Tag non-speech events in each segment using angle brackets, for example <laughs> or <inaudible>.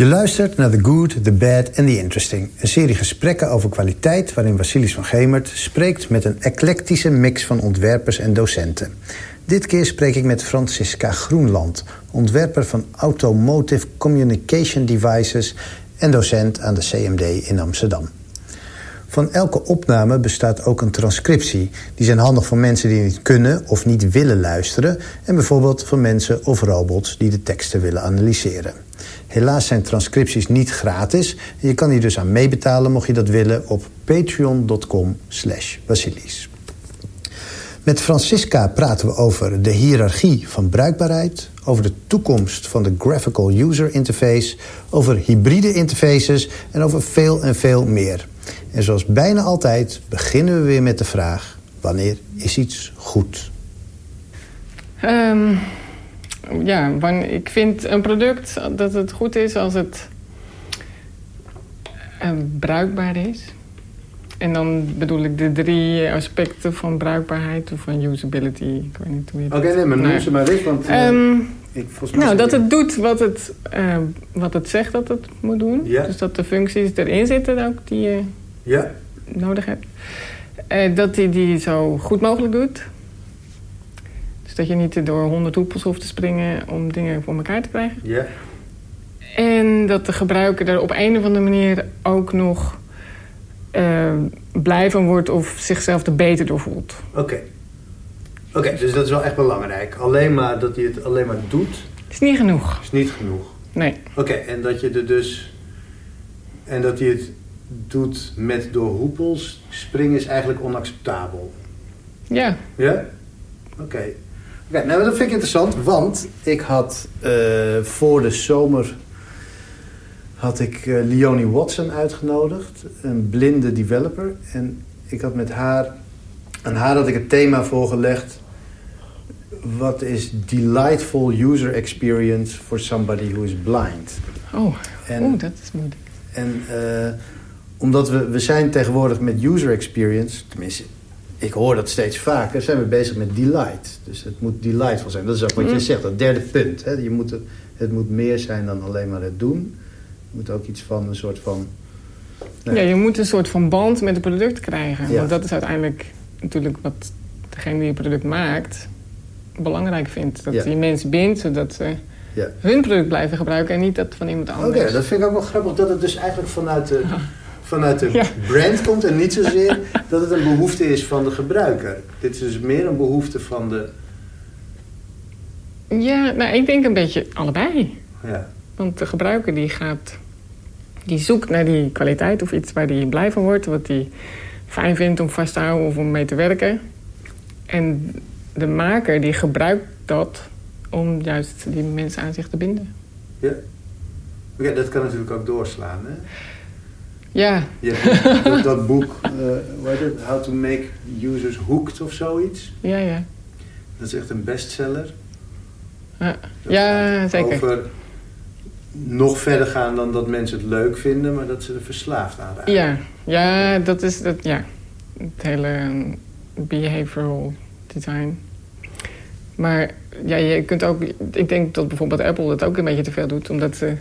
Je luistert naar The Good, The Bad and The Interesting. Een serie gesprekken over kwaliteit... waarin Vasilis van Gemert spreekt met een eclectische mix van ontwerpers en docenten. Dit keer spreek ik met Francisca Groenland... ontwerper van Automotive Communication Devices... en docent aan de CMD in Amsterdam. Van elke opname bestaat ook een transcriptie. Die zijn handig voor mensen die niet kunnen of niet willen luisteren... en bijvoorbeeld voor mensen of robots die de teksten willen analyseren. Helaas zijn transcripties niet gratis. Je kan hier dus aan meebetalen mocht je dat willen op patreon.com slash. Met Francisca praten we over de hiërarchie van bruikbaarheid... over de toekomst van de graphical user interface... over hybride interfaces en over veel en veel meer. En zoals bijna altijd beginnen we weer met de vraag... wanneer is iets goed? Um, ja, wanneer, ik vind een product dat het goed is als het uh, bruikbaar is. En dan bedoel ik de drie aspecten van bruikbaarheid of van usability. Ik weet niet hoe je Oké, okay, nee, maar noem ze maar eens, want... Um, ik, nou, dat het doet wat het, uh, wat het zegt dat het moet doen. Ja. Dus dat de functies erin zitten ook die je ja. nodig hebt. Dat hij die, die zo goed mogelijk doet. Dat je niet door honderd hoepels hoeft te springen om dingen voor elkaar te krijgen. Ja. En dat de gebruiker er op een of andere manier ook nog uh, blij van wordt of zichzelf er beter door voelt. Oké. Okay. Oké, okay, dus dat is wel echt belangrijk. Alleen maar dat hij het alleen maar doet... Is niet genoeg. Is niet genoeg. Nee. Oké, okay, en dat je er dus... En dat hij het doet met door hoepels springen is eigenlijk onacceptabel. Ja. Ja? Oké. Nou, dat vind ik interessant, want ik had uh, voor de zomer had ik uh, Leonie Watson uitgenodigd, een blinde developer. En ik had met haar, aan haar had ik het thema voorgelegd. Wat is delightful user experience for somebody who is blind? Oh, en, oh dat is moeilijk. En uh, omdat we, we zijn tegenwoordig met user experience, tenminste ik hoor dat steeds vaker, zijn we bezig met delight. Dus het moet delightful zijn. Dat is ook wat je Mm. zegt, dat derde punt. Hè? Je moet het, het moet meer zijn dan alleen maar het doen. Je moet ook iets van een soort van... Ja, je moet een soort van band met het product krijgen. Ja. Want dat is uiteindelijk natuurlijk wat degene die het product maakt belangrijk vindt. Dat Ja. die mensen bindt, zodat ze Ja. hun product blijven gebruiken en niet dat van iemand Oké, anders. dat vind ik ook wel grappig dat het dus eigenlijk vanuit de, <laughs> vanuit de Ja. brand komt... en niet zozeer dat het een behoefte is van de gebruiker. Dit is dus meer een behoefte van de... Ja, nou, ik denk een beetje allebei. Ja, Want de gebruiker die gaat... Die zoekt naar die kwaliteit of iets waar hij blij van wordt. Wat hij fijn vindt om vast te houden of om mee te werken. En de maker die gebruikt dat om juist die mensen aan zich te binden. ja. Oké, dat kan natuurlijk ook doorslaan, hè? Ja, Je hebt dat, dat boek, eh hoe heet het? How to make users hooked of zoiets. ja, ja. Dat is echt een bestseller. Ja, ja zeker. Over nog verder gaan dan dat mensen het leuk vinden, maar dat ze er verslaafd aan raken. Ja, ja, dat is dat, ja. het hele um, behavioral design. Maar ja, je kunt ook, ik denk dat bijvoorbeeld Apple dat ook een beetje te veel doet, omdat ze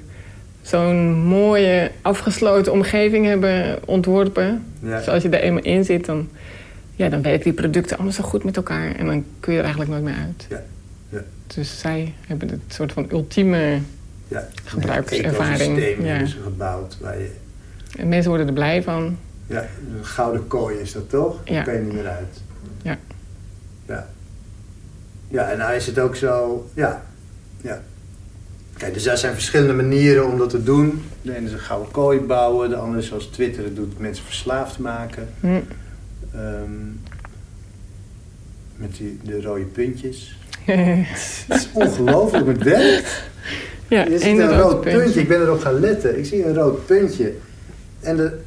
zo'n mooie afgesloten omgeving hebben ontworpen. Ja. Dus als je er eenmaal in zit, dan, ja, dan werken die producten allemaal zo goed met elkaar en dan kun je er eigenlijk nooit meer uit. Ja, ja. Dus zij hebben het soort van ultieme Ja. Ja. hebben ze gebouwd. Waar je, en mensen worden er blij van. ja, een gouden kooi is dat toch? Ja. Daar kan je niet meer uit. Ja. Ja. Ja, en nou is het ook zo... Ja. Ja. Kijk, dus daar zijn verschillende manieren om dat te doen. De ene is een gouden kooi bouwen. De andere is zoals Twitter het doet, mensen verslaafd maken. Hm. Ehm, met die, de rode puntjes. <laughs> Het is ongelooflijk, het werkt. ja, Je ziet één een rood puntje. Ik ben erop gaan letten. Ik zie een rood puntje. En de,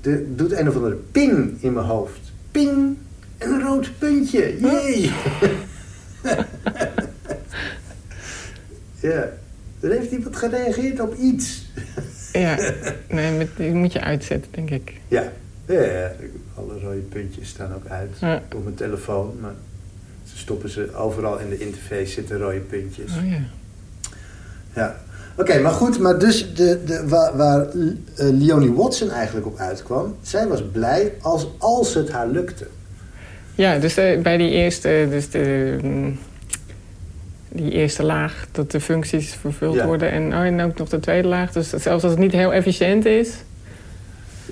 de doet een of andere ping in mijn hoofd. Ping. En een rood puntje. Jee. <laughs> ja. Er heeft iemand gereageerd op iets. Ja, <laughs> nee, met, die moet je uitzetten, denk ik. Ja. Ja, ja. Alle rode puntjes staan ook uit Ja. op mijn telefoon. Maar ze stoppen ze overal in de interface zitten rode puntjes. Oh ja. Ja. Oké, maar goed, maar dus de, de, waar, waar uh, Leonie Watson eigenlijk op uitkwam... zij was blij als, als het haar lukte. Ja, dus de, bij die eerste, dus de, mm, die eerste laag... dat de functies vervuld Ja. worden. En, oh, en ook nog de tweede laag. Dus zelfs als het niet heel efficiënt is...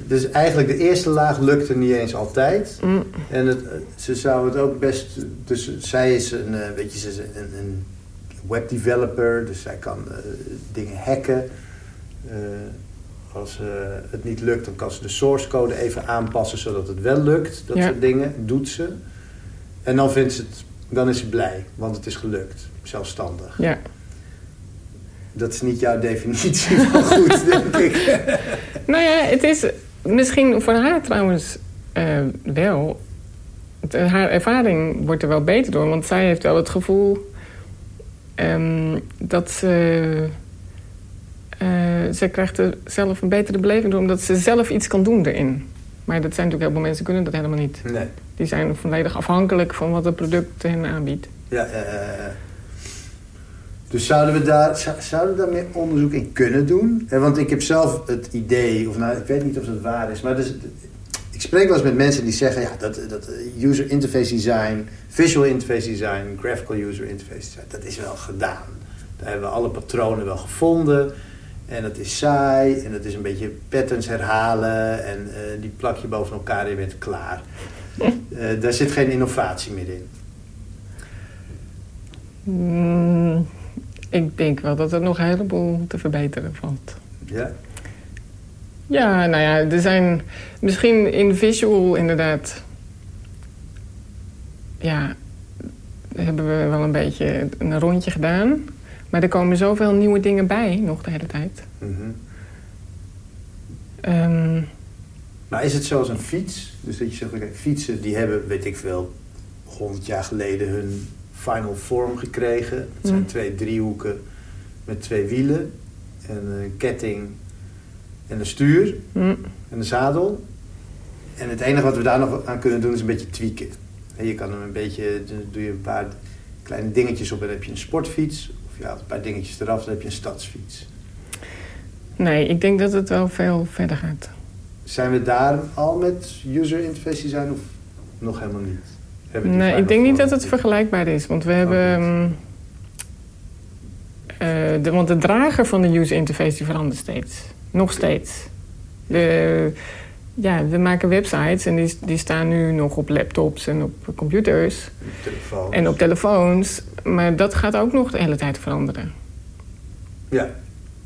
Dus eigenlijk de eerste laag lukte niet eens altijd. mm, En het, ze zou het ook best... Dus zij is een, eh, weet je, ze is een, een webdeveloper. Dus zij kan eh, dingen hacken. Eh, als het niet lukt, dan kan ze de source code even aanpassen... zodat het wel lukt. Dat Ja. soort dingen doet ze. En dan, vindt ze het, dan is ze blij, want het is gelukt. Zelfstandig. ja. Dat is niet jouw <laughs> definitie van goed, denk ik. <laughs> Nou ja, het is misschien voor haar trouwens eh, wel. Het- haar ervaring wordt er wel beter door. Want zij heeft wel het gevoel ehm, dat ze... eh, ze krijgt er zelf een betere beleving door... omdat ze zelf iets kan doen erin. Maar dat zijn natuurlijk heel veel mensen kunnen dat helemaal niet. Nee. Die zijn volledig afhankelijk van wat het product hen aanbiedt. Ja, eh, dus zouden we, daar, zou- zouden we daar meer onderzoek in kunnen doen? Eh, Want ik heb zelf het idee, of nou, ik weet niet of dat waar is, maar dus, ik spreek wel eens met mensen die zeggen ja, dat, dat eh, user interface design, visual interface design, graphical user interface design, dat is wel gedaan. Daar hebben we alle patronen wel gevonden. En dat is saai en dat is een beetje patterns herhalen en eh, die plak je boven elkaar en je bent klaar. <laughs> Daar zit geen innovatie meer in. Mm, ik denk wel dat er nog een heleboel te verbeteren valt. Ja? Ja, nou ja, er zijn misschien in visual inderdaad. Ja, hebben we wel een beetje een rondje gedaan. Maar er komen zoveel nieuwe dingen bij nog de hele tijd. Ehm, Maar is het zoals een fiets? Dus dat je zegt, oké, fietsen die hebben, weet ik veel, 100 jaar geleden hun final form gekregen. Dat zijn Mm. twee driehoeken met twee wielen en een ketting en een stuur mm, en een zadel. En het enige wat we daar nog aan kunnen doen is een beetje tweaken. En je kan hem een beetje, dan doe je een paar kleine dingetjes op en dan heb je een sportfiets. Of je haalt een paar dingetjes eraf, dan heb je een stadsfiets. nee, ik denk dat het wel veel verder gaat. Zijn we daar al met user interface design of nog helemaal niet? Hebben we die Nee, ik denk niet dat het vergelijkbaar is. Want we hebben... ehm, eh, de, want de drager van de user interface die verandert steeds. Nog steeds. De, ja, we maken websites en die, die staan nu nog op laptops en op computers telefoon. en op telefoons. Maar dat gaat ook nog de hele tijd veranderen. Ja.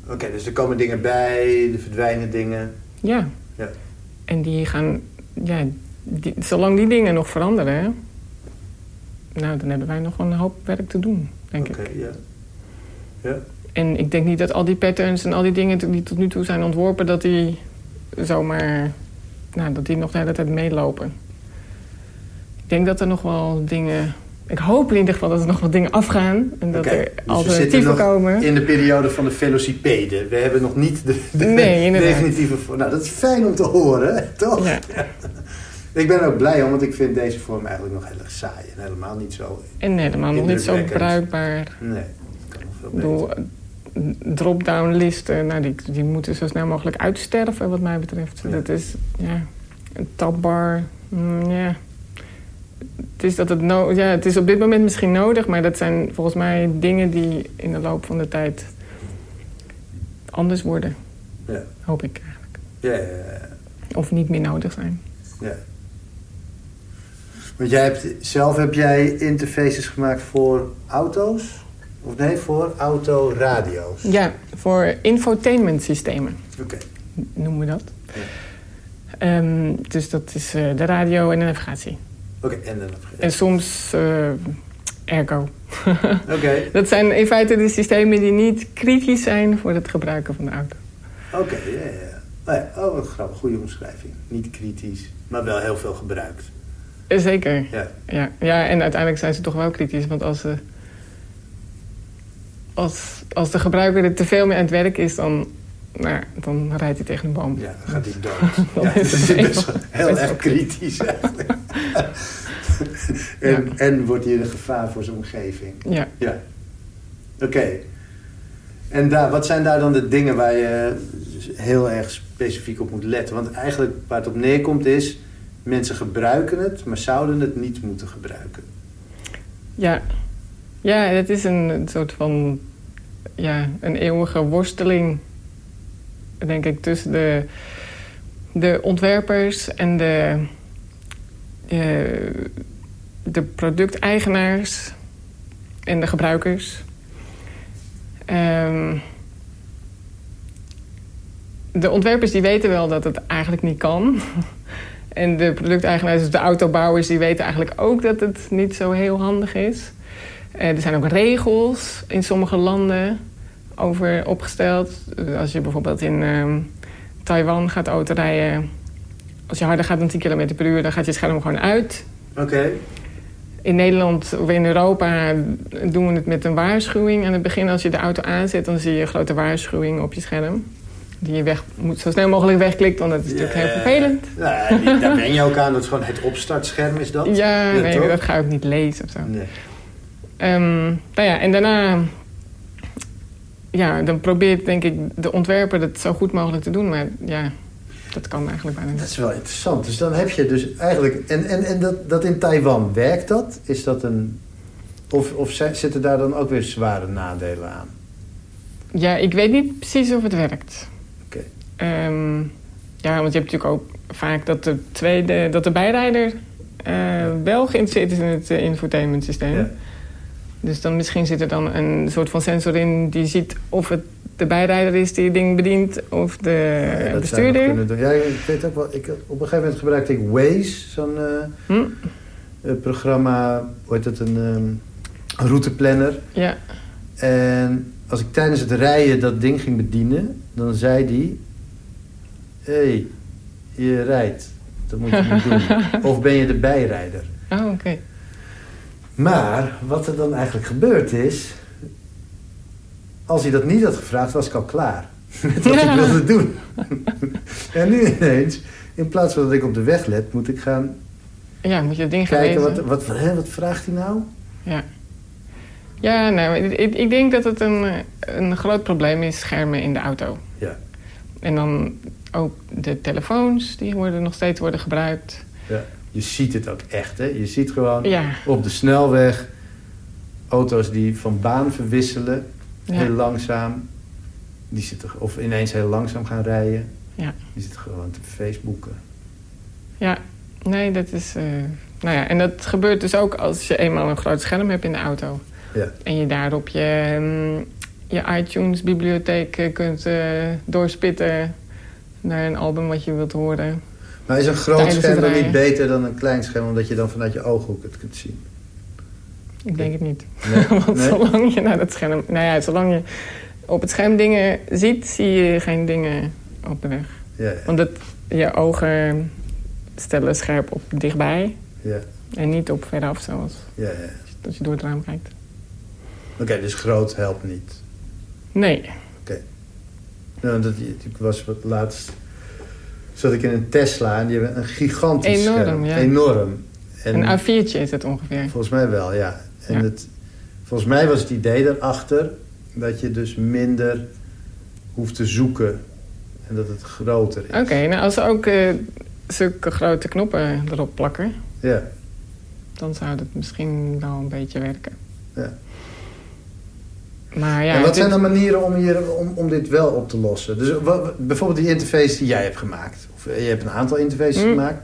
Oké, dus er komen dingen bij, er verdwijnen dingen. Ja. Ja. En die gaan... Ja, die, zolang die dingen nog veranderen... Nou, dan hebben wij nog een hoop werk te doen, denk Oké, ik. ja. Ja. En ik denk niet dat al die patterns en al die dingen die tot nu toe zijn ontworpen... dat die zomaar... Nou, dat die nog de hele tijd meelopen. Ik denk dat er nog wel dingen... Ik hoop in ieder geval dat er nog wat dingen afgaan. En dat er dus we alternatieven nog komen. In de periode van de velocipeden. We hebben nog niet de, de Nee, inderdaad. definitieve. Nou, dat is fijn om te horen, toch? Ja. <laughs> Ik ben er ook blij om, want ik vind deze vorm eigenlijk nog heel erg saai. En helemaal niet zo... En helemaal nog niet zo bruikbaar. Nee, dat kan nog veel beter. eh, drop-down listen, nou, die, die moeten zo snel mogelijk uitsterven wat mij betreft. Ja. Dat is, ja, een tabbar, mm, ja. Het is, dat het, no ja, het is op dit moment misschien nodig, maar dat zijn volgens mij dingen die in de loop van de tijd anders worden, Ja. hoop ik eigenlijk. Ja, ja, ja. Of niet meer nodig zijn. Ja. Want jij hebt, zelf heb jij interfaces gemaakt voor auto's? Of nee, voor autoradio's? Ja, voor infotainment systemen Oké. noemen we dat. Ja. Ehm, dus dat is eh, de radio en de navigatie. Oké, en dan... En soms eh, ergo. <laughs> Oké, Dat zijn in feite de systemen die niet kritisch zijn voor het gebruiken van de auto. oké, ja, ja. Oh, ja. oh, wat grappig, goede omschrijving. Niet kritisch, maar wel heel veel gebruikt. Eh, Zeker, Ja, ja. ja. En uiteindelijk zijn ze toch wel kritisch. Want als, ze, als, als de gebruiker er te veel mee aan het werk is... dan, nou, dan rijdt hij tegen een boom. ja dan gaat hij dood. <laughs> Dan ja, is <laughs> dat is het best wel heel best erg wel kritisch eigenlijk. <laughs> en, en wordt hij een gevaar voor zijn omgeving. Ja. Ja. Oké. En daar, wat zijn daar dan de dingen waar je heel erg specifiek op moet letten? Want eigenlijk waar het op neerkomt is... mensen gebruiken het, maar zouden het niet moeten gebruiken. Ja, ja het is een soort van... Ja, een eeuwige worsteling, denk ik, tussen de, de ontwerpers en de, uh, de producteigenaars en de gebruikers. Um, de ontwerpers die weten wel dat het eigenlijk niet kan. <laughs> en de producteigenaars, dus de autobouwers, die weten eigenlijk ook dat het niet zo heel handig is. Uh, er zijn ook regels in sommige landen over opgesteld. Als je bijvoorbeeld in uh, Taiwan gaat autorijden... als je harder gaat dan 10 km per uur, dan gaat je scherm gewoon uit. Oké in Nederland of in Europa doen we het met een waarschuwing. Aan het begin als je de auto aanzet, dan zie je een grote waarschuwing op je scherm. Die je weg, moet zo snel mogelijk wegklikt, want dat is natuurlijk heel vervelend. Ja, daar ben je ook aan. Dat is gewoon het <laughs> opstartscherm, is dat? Ja, nee, dat ga ik ook niet lezen of zo. Nee. Um, nou ja, en daarna... Ja, dan probeert denk ik de ontwerper het zo goed mogelijk te doen. Maar ja, dat kan eigenlijk bijna niet. Dat is wel interessant. Dus dan heb je dus eigenlijk... En, en, en dat, dat in Taiwan, werkt dat? Is dat een... Of, of zitten daar dan ook weer zware nadelen aan? Ja, ik weet niet precies of het werkt. Ehm, ja, want je hebt natuurlijk ook vaak dat de, tweede, dat de bijrijder uh, wel geïnteresseerd is in het uh, infotainment systeem. Ja. Dus dan misschien zit er dan een soort van sensor in die ziet of het de bijrijder is die het ding bedient of de ja, bestuurder. Ja, ik weet ook wel. Ik, op een gegeven moment gebruikte ik Waze, zo'n uh, hm? programma, hoe heet het, een um, routeplanner. Ja. En als ik tijdens het rijden dat ding ging bedienen, dan zei die... Hé, hey, je rijdt. Dat moet je niet doen. <laughs> Of ben je de bijrijder? Oh, oké. Maar wat er dan eigenlijk gebeurd is... Als hij dat niet had gevraagd, was ik al klaar. <laughs> Met wat ik <laughs> wilde doen. en nu ineens, in plaats van dat ik op de weg let, moet ik gaan... Ja, moet je het ding Kijken, wat, wat, hè, wat vraagt hij nou? Ja. Ja, nou, ik, ik denk dat het een, een groot probleem is, schermen in de auto. Ja. En dan ook de telefoons, die worden nog steeds worden gebruikt. Ja. Je ziet het ook echt, hè? Je ziet gewoon ja. op de snelweg auto's die van baan verwisselen heel langzaam. Die zitten, of ineens heel langzaam gaan rijden. Ja. Die zitten gewoon te Facebooken. Ja, nee, dat is... Uh, nou ja, en dat gebeurt dus ook als je eenmaal een groot scherm hebt in de auto. Ja. En je daarop je, um, je iTunes-bibliotheek eh, kunt uh, doorspitten... naar een album wat je wilt horen. Maar is een groot scherm dan niet beter dan een klein scherm... omdat je dan vanuit je ooghoek het kunt zien? Ik denk het niet. <laughs> Want zolang je naar het scherm... Nou ja, zolang je op het scherm dingen ziet, zie je geen dingen op de weg. Ja, je ogen stellen scherp op dichtbij. Ja. En niet op veraf, zoals ja, ja. als je door het raam kijkt. Oké, dus groot helpt niet? Nee. Nou, dat, ik was wat laatst... zat ik in een Tesla en die hebben een gigantisch Enorm, scherm. Ja. Enorm. En een A4'tje is het ongeveer. Volgens mij wel, ja. En het, volgens mij was het idee erachter dat je dus minder hoeft te zoeken en dat het groter is. Oké, nou als ze ook uh, zulke grote knoppen erop plakken... Ja. dan zou het misschien wel een beetje werken. Ja. Maar ja, en wat zijn dan manieren om, hier, om, om dit wel op te lossen? Dus wat, bijvoorbeeld die interface die jij hebt gemaakt. Of eh, je hebt een aantal interfaces mm. gemaakt.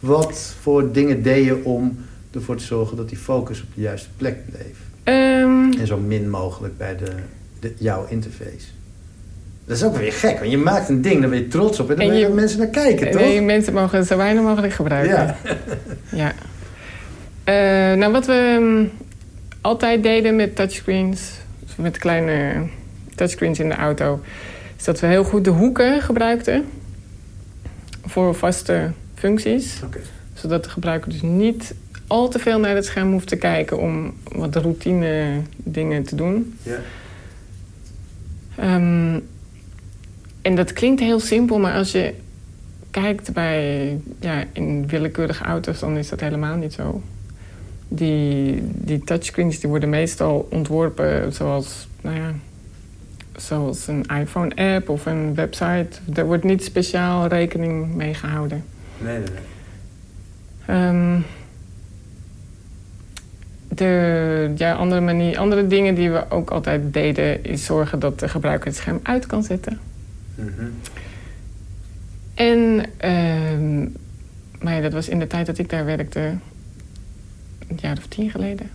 Wat voor dingen deed je om ervoor te zorgen dat die focus op de juiste plek bleef. Um... En zo min mogelijk bij de, de, jouw interface. Dat is ook weer gek, want je maakt een ding, daar ben je trots op en dan en je, mensen naar kijken, toch? Nee, mensen mogen het zo weinig mogelijk gebruiken. Ja. ja. Uh, nou, wat we um, altijd deden met touchscreens, met kleine touchscreens in de auto, is dat we heel goed de hoeken gebruikten voor vaste functies. Okay. Zodat de gebruiker dus niet al te veel naar het scherm hoeft te kijken om wat routine dingen te doen. Ja. Um, en dat klinkt heel simpel, maar als je kijkt bij ja, in willekeurige auto's, dan is dat helemaal niet zo. Die, die touchscreens die worden meestal ontworpen zoals, nou ja, zoals een iPhone-app of een website. Er wordt niet speciaal rekening mee gehouden. Nee, nee, nee. Ehm, de ja, andere, manier, andere dingen die we ook altijd deden... is zorgen dat de gebruiker het scherm uit kan zetten. Mhm. En ehm, maar ja, dat was in de tijd dat ik daar werkte... een jaar of tien geleden.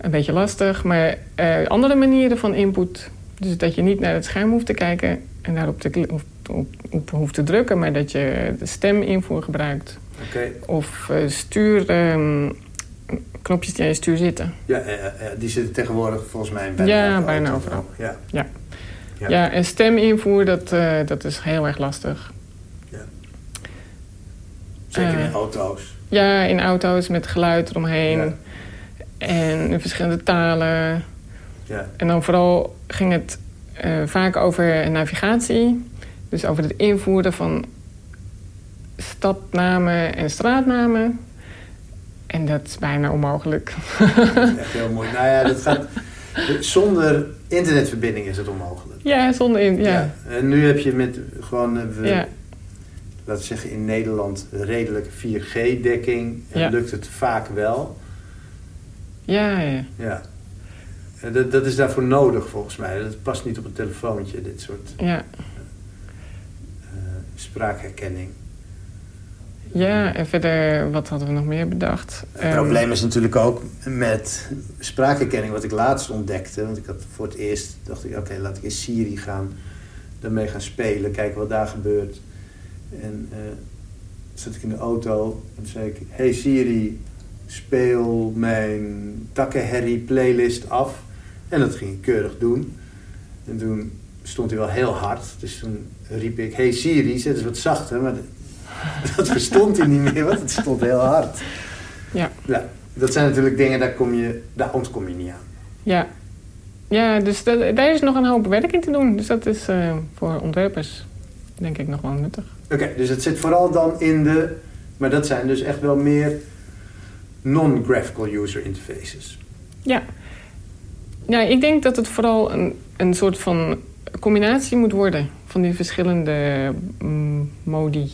Een beetje lastig, maar eh, andere manieren van input. Dus dat je niet naar het scherm hoeft te kijken... en daarop te, op, op hoeft te drukken... maar dat je de steminvoer gebruikt... Of eh, stuur... ehm, knopjes die aan je stuur zitten. Ja, eh, die zitten tegenwoordig volgens mij bijna Ja, overal. bijna overal. Ja. Ja. Ja. Ja, en steminvoer, dat, dat is heel erg lastig. Zeker Eh. in auto's. Ja, in auto's met geluid eromheen. Ja. En in verschillende talen. Ja. En dan vooral ging het eh, vaak over navigatie. Dus over het invoeren van stadnamen en straatnamen. En dat is bijna onmogelijk. Dat is echt heel mooi. Nou ja, dat <laughs> gaat... Zonder internetverbinding is het onmogelijk. ja, zonder in. Ja. En nu heb je met gewoon, eh, we, Ja. Laten we zeggen in Nederland, redelijk 4G-dekking. En Ja. lukt het vaak wel. Ja, ja. Ja. Dat, dat is daarvoor nodig volgens mij. Dat past niet op een telefoontje, dit soort ja. eh, spraakherkenning. Ja, en verder, wat hadden we nog meer bedacht? Het Ehm, probleem is natuurlijk ook met spraakherkenning, wat ik laatst ontdekte. Want ik had voor het eerst, dacht ik, oké, laat ik eens Siri gaan, daarmee gaan spelen, kijken wat daar gebeurt. En eh zat ik in de auto en zei ik, hey Siri, speel mijn takkenherrie playlist af. En dat ging ik keurig doen. En toen stond hij wel heel hard, dus toen riep ik, hey Siri, zet eens wat zachter. Maar dat, <laughs> dat verstond hij niet meer, want het stond heel hard. Ja. Ja, dat zijn natuurlijk dingen, daar, kom je, daar ontkom je niet aan. Ja, ja dus dat- daar is nog een hoop werk in te doen. Dus dat is eh, voor ontwerpers denk ik nog wel nuttig. Oké, dus het zit vooral dan in de... Maar dat zijn dus echt wel meer non-graphical user interfaces. Ja. ja, ik denk dat het vooral een, een soort van combinatie moet worden van die verschillende mm, modi.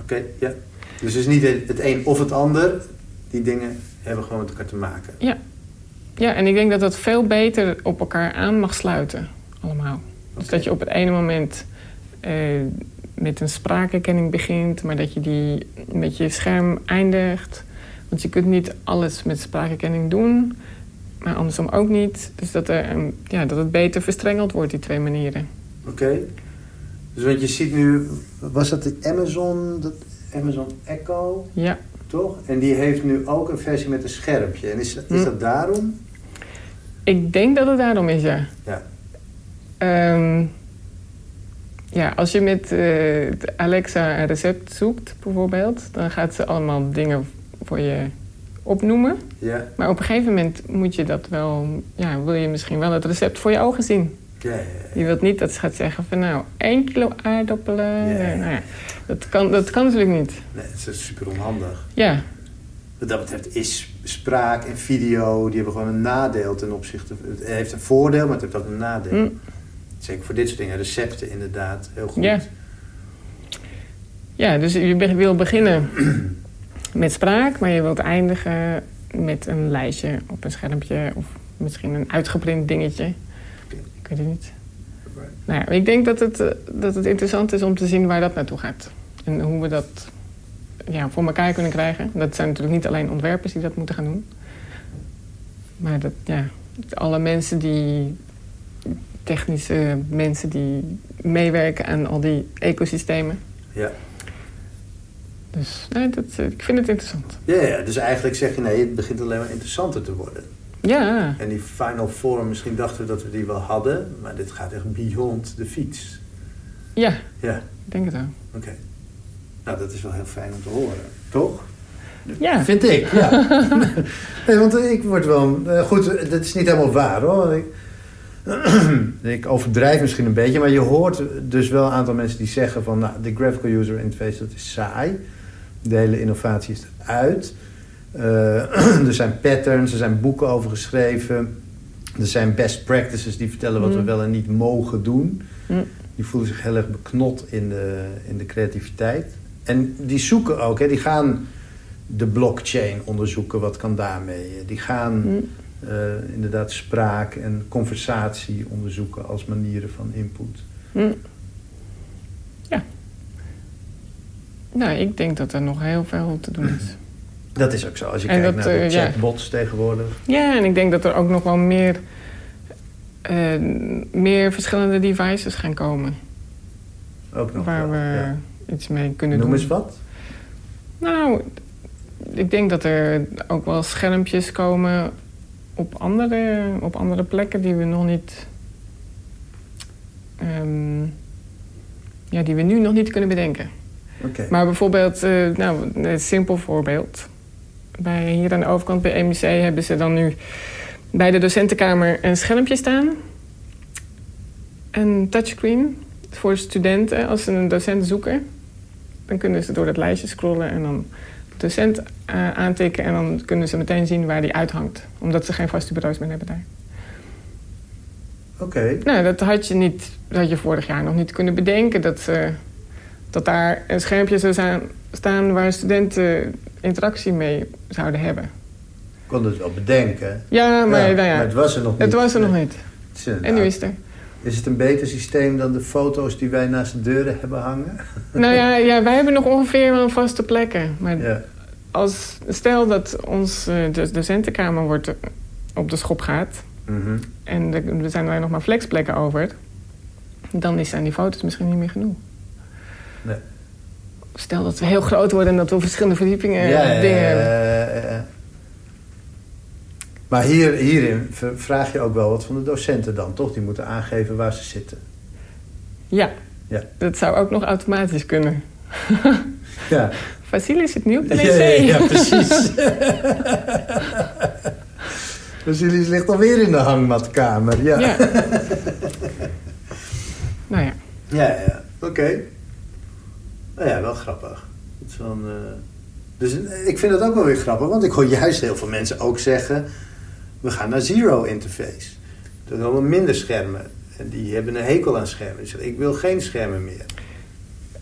Oké, ja. Dus het is niet het een of het ander. Die dingen hebben gewoon met elkaar te maken. Ja. ja, en ik denk dat dat veel beter op elkaar aan mag sluiten, allemaal. Dus dat je op het ene moment eh, met een spraakherkenning begint, maar dat je die met je scherm eindigt. Want je kunt niet alles met spraakherkenning doen, maar andersom ook niet. Dus dat, er, ja, dat het beter verstrengeld wordt, die twee manieren. Oké. Dus want je ziet nu... Was dat de Amazon, dat Amazon Echo, Ja, toch? En die heeft nu ook een versie met een schermpje. En is, is Hm. dat daarom? ik denk dat het daarom is, ja. Ja. Ehm, ja, als je met eh, Alexa een recept zoekt, bijvoorbeeld, dan gaat ze allemaal dingen voor je opnoemen. Ja. Maar op een gegeven moment moet je dat wel, ja, wil je misschien wel het recept voor je ogen zien. Ja, ja, ja. Je wilt niet dat ze gaat zeggen van nou, één kilo aardappelen. Ja. Nou ja, dat, kan, dat kan natuurlijk niet. Nee, dat is super onhandig. Ja, Wat dat betreft is spraak en video, die hebben gewoon een nadeel ten opzichte... Het heeft een voordeel, maar het heeft ook een nadeel. Mm. Zeker voor dit soort dingen, recepten inderdaad, heel goed. Ja. ja dus je be- wil beginnen <clears throat> met spraak, maar je wilt eindigen met een lijstje op een schermpje of misschien een uitgeprint dingetje. Ik weet het niet. Nou ja, ik denk dat het, dat het interessant is om te zien waar dat naartoe gaat. En hoe we dat ja, voor elkaar kunnen krijgen. Dat zijn natuurlijk niet alleen ontwerpers die dat moeten gaan doen. Maar dat, ja, alle mensen die... technische mensen die meewerken aan al die ecosystemen. Ja. Dus nee, dat, eh, ik vind het interessant. Ja, ja, dus eigenlijk zeg je nee, het begint alleen maar interessanter te worden. Ja, En die final form, misschien dachten we dat we die wel hadden, maar dit gaat echt beyond de fiets. ja, Ja, ik denk het ook. oké. Nou, dat is wel heel fijn om te horen. Toch? Ja, Vind ik, ja. <laughs> nee, want ik word wel... eh, goed, dat is niet helemaal waar, hoor. Ik, <clears throat> ik overdrijf misschien een beetje, maar je hoort dus wel een aantal mensen die zeggen van... Nou, de graphical user interface, dat is saai. De hele innovatie is eruit. Eh, <clears throat> er zijn patterns, er zijn boeken over geschreven. Er zijn best practices die vertellen wat we Mm. wel en niet mogen doen. Mm. Die voelen zich heel erg beknot in de, in de creativiteit. En die zoeken ook, hè, die gaan de blockchain onderzoeken, wat kan daarmee. Die gaan Mm. Eh, inderdaad spraak en conversatie onderzoeken als manieren van input. Mm. Ja. Nou, ik denk dat er nog heel veel te doen is. <clears throat> Dat is ook zo, als je En kijkt dat, naar de eh, ja. chatbots tegenwoordig. Ja, en ik denk dat er ook nog wel meer, eh, meer verschillende devices gaan komen. Ook nog waar wel, we ja. iets mee kunnen Noem doen. eens wat. Nou, ik denk dat er ook wel schermpjes komen op andere, op andere plekken die we nog niet. ehm, ja, die we nu nog niet kunnen bedenken. Maar bijvoorbeeld, eh, nou, een simpel voorbeeld. Bij, hier aan de overkant bij MEC hebben ze dan nu bij de docentenkamer een schermpje staan. Een touchscreen voor studenten. Als ze een docent zoeken, dan kunnen ze door dat lijstje scrollen en dan docent eh, aantikken. En dan kunnen ze meteen zien waar die uithangt. Omdat ze geen vaste bureaus meer hebben daar. Oké. Nou, dat had je, niet, dat had je vorig jaar nog niet kunnen bedenken. Dat, eh, dat daar een schermpje zou zijn- staan waar studenten interactie mee zouden hebben. Ik kon het wel bedenken. Ja, maar, Ja, nou ja, maar het was er nog niet. het was er nog niet. En nu is het er. Is het een beter systeem dan de foto's die wij naast de deuren hebben hangen? nou ja, <laughs> ja, wij hebben nog ongeveer wel vaste plekken. Maar Ja. als, stel dat ons eh, de docentenkamer wordt, eh, op de schop gaat... Mhm. en er er zijn alleen nog maar flexplekken over... dan is- zijn die foto's misschien niet meer genoeg. Nee. Stel dat we heel groot worden en dat we verschillende verdiepingen ja, dingen ja, hebben. ja, ja. Maar hier, hierin vraag je ook wel wat van de docenten dan, toch? Die moeten aangeven waar ze zitten. Ja. Ja. dat zou ook nog automatisch kunnen. Ja, Vasilis zit nu op de wc. ja, ja, ja, precies. <laughs> Vasilis ligt alweer in de hangmatkamer. Ja, Ja. <laughs> nou ja. ja, ja. oké. Nou ja, wel grappig. Het is wel een, eh, Dus eh, ik vind het ook wel weer grappig, want ik hoor juist heel veel mensen ook zeggen... we gaan naar zero interface. Dat is allemaal minder schermen. En die hebben een hekel aan schermen. Ik wil geen schermen meer.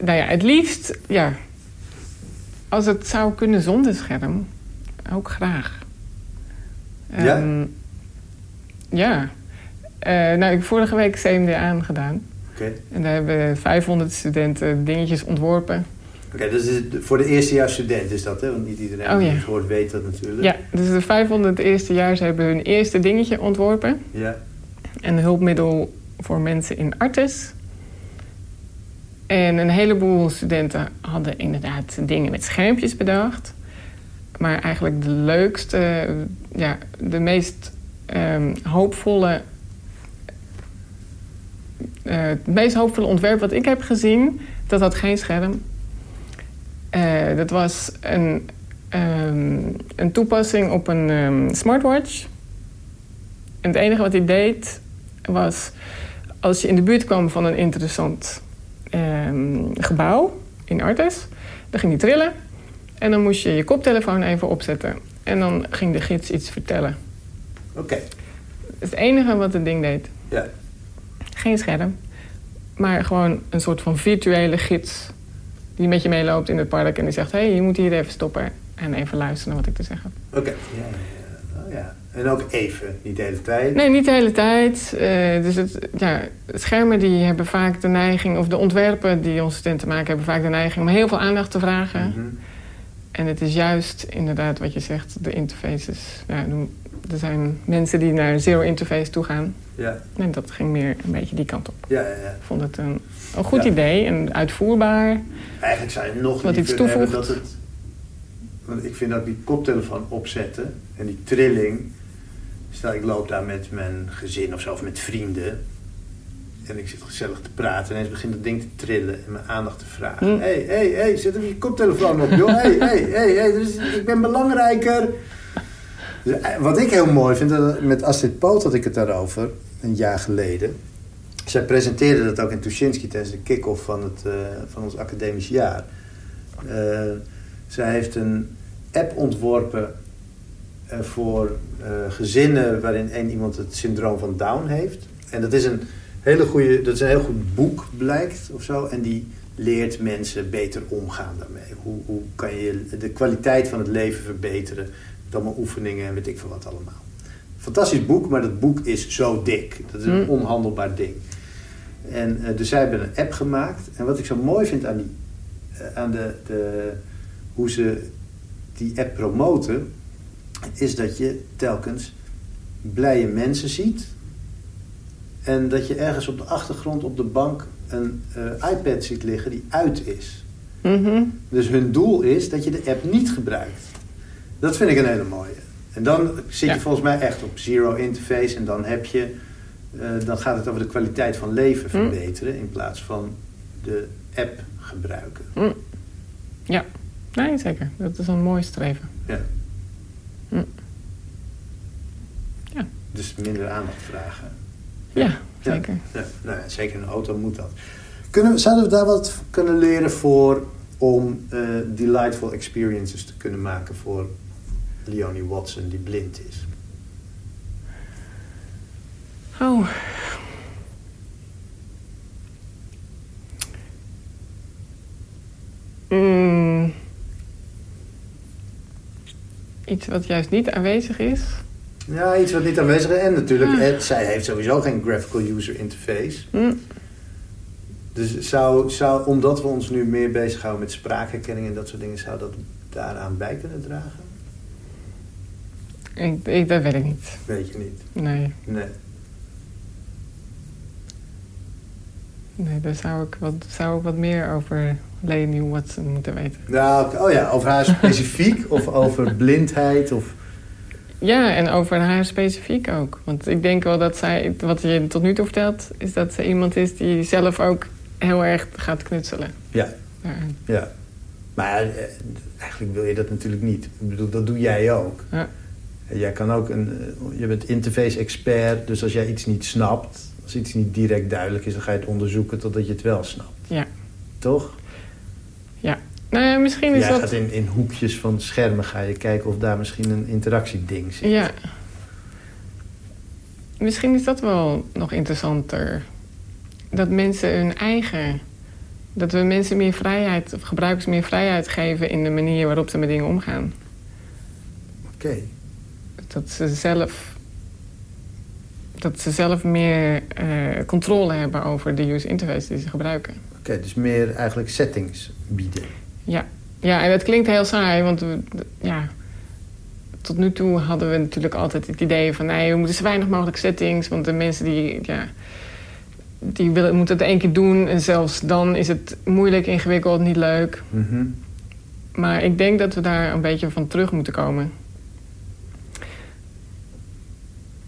Nou ja, het liefst, ja. Als het zou kunnen zonder scherm, ook graag. Ja? Ehm, ja. Eh, nou, ik heb vorige week CMD aangedaan. Oké, En daar hebben 500 studenten dingetjes ontworpen. Oké, dus is het voor de eerstejaarsstudent is dat, hè? Want niet iedereen Oh, die het hoort weet dat natuurlijk. Ja, dus de 500 eerstejaars hebben hun eerste dingetje ontworpen. Ja. Een hulpmiddel voor mensen in Artes. En een heleboel studenten hadden inderdaad dingen met schermpjes bedacht. Maar eigenlijk de leukste, ja, de meest ehm, hoopvolle... eh, het meest hoopvolle ontwerp wat ik heb gezien, dat had geen scherm. Eh, dat was een, ehm, een toepassing op een ehm, smartwatch. En het enige wat hij deed was... als je in de buurt kwam van een interessant ehm, gebouw in Artes... dan ging hij trillen en dan moest je je koptelefoon even opzetten. En dan ging de gids iets vertellen. Oké, Dat is het enige wat het ding deed. ja. Geen scherm, maar gewoon een soort van virtuele gids... die met je meeloopt in het park en die zegt... hé, hey, je moet hier even stoppen en even luisteren naar wat ik te zeggen heb. Oké. Ja, ja, oh, ja. En ook even, niet de hele tijd. Nee, niet de hele tijd. Eh, dus het, ja, schermen die hebben vaak de neiging... of de ontwerpen die onze studenten maken... hebben vaak de neiging om heel veel aandacht te vragen. Mhm. En het is juist inderdaad wat je zegt, de interfaces. Ja, er zijn mensen die naar zero interface toe gaan. Ja, En dat ging meer een beetje die kant op. ja, ja, vond het een, een goed Ja. idee en uitvoerbaar. Eigenlijk zou je nog Wat hebben toevoegt. dat het... Want ik vind ook die koptelefoon opzetten en die trilling... Stel, ik loop daar met mijn gezin of zo, of met vrienden... en ik zit gezellig te praten... en ineens begint het ding te trillen en mijn aandacht te vragen. Hé, hé, hé, zet even je koptelefoon op, joh. Hé, hé, hé, dus ik ben belangrijker. Dus, eh, wat ik heel mooi vind, dat- met Astrid Poot had ik het daarover... een jaar geleden... Zij presenteerde dat ook in Tuschinski tijdens de kick-off van, het, eh, van ons academisch jaar. Eh, zij heeft een app ontworpen eh, voor eh, gezinnen waarin één iemand het syndroom van Down heeft. En dat is een hele goede, dat is een heel goed boek, blijkt of zo. En die leert mensen beter omgaan daarmee. Hoe, hoe kan je de kwaliteit van het leven verbeteren? Met allemaal oefeningen en weet ik veel wat allemaal. Fantastisch boek, maar dat boek is zo dik. Dat is een Hm. onhandelbaar ding. En eh, dus zij hebben een app gemaakt. En wat ik zo mooi vind aan, die, eh, aan de, de, hoe ze die app promoten... is dat je telkens blije mensen ziet... en dat je ergens op de achtergrond op de bank een eh, iPad ziet liggen die uit is. Mhm. Dus hun doel is dat je de app niet gebruikt. Dat vind ik een hele mooie. En dan zit je Ja. volgens mij echt op zero interface en dan heb je, eh, dan gaat het over de kwaliteit van leven Hm. verbeteren in plaats van de app gebruiken. Hm. Ja, nee, zeker. Dat is een mooi streven. Ja. Hm. Ja. Dus minder aandacht vragen. Ja, zeker. Ja, nou ja, zeker in een auto moet dat. Kunnen, zouden we daar wat kunnen leren voor om eh, delightful experiences te kunnen maken voor Leonie Watson die blind is? Oh. Mm. Iets wat juist niet aanwezig is. Ja, iets wat niet aanwezig is. En natuurlijk, Ah. Ed, zij heeft sowieso geen graphical user interface. Hm. Dus zou, zou, omdat we ons nu meer bezighouden met spraakherkenning en dat soort dingen, zou dat daaraan bij kunnen dragen? Ik, ik, dat weet ik niet. Weet je niet. Nee, Nee. nee daar zou ik, wat, zou ik wat meer over Leonie Watson moeten weten. Nou, oh ja, over haar specifiek <laughs> of over blindheid of... Ja, en over haar specifiek ook. Want ik denk wel dat zij, wat je tot nu toe vertelt, is dat ze iemand is die zelf ook heel erg gaat knutselen. Ja, daaraan. ja. Maar eh, eigenlijk wil je dat natuurlijk niet. Ik bedoel, dat doe jij ook. Ja. Jij kan ook een... eh, Je bent interface-expert, dus als jij iets niet snapt... als iets niet direct duidelijk is, dan ga je het onderzoeken totdat je het wel snapt. Ja. Toch? Nou ja, misschien is Jij dat... gaat in, in hoekjes van schermen ga je kijken of daar misschien een interactieding zit. Ja. Misschien is dat wel nog interessanter. Dat mensen hun eigen... Dat we mensen meer vrijheid, of gebruikers meer vrijheid geven... in de manier waarop ze met dingen omgaan. Oké. Dat ze zelf... Dat ze zelf meer eh, controle hebben over de user interface die ze gebruiken. Oké, dus meer eigenlijk settings bieden. Ja, ja en dat klinkt heel saai, want we, ja, tot nu toe hadden we natuurlijk altijd het idee van... nee, we moeten zo weinig mogelijk settings, want de mensen die... Ja, die willen, moeten het één keer doen en zelfs dan is het moeilijk, ingewikkeld, niet leuk. Mhm. Maar ik denk dat we daar een beetje van terug moeten komen.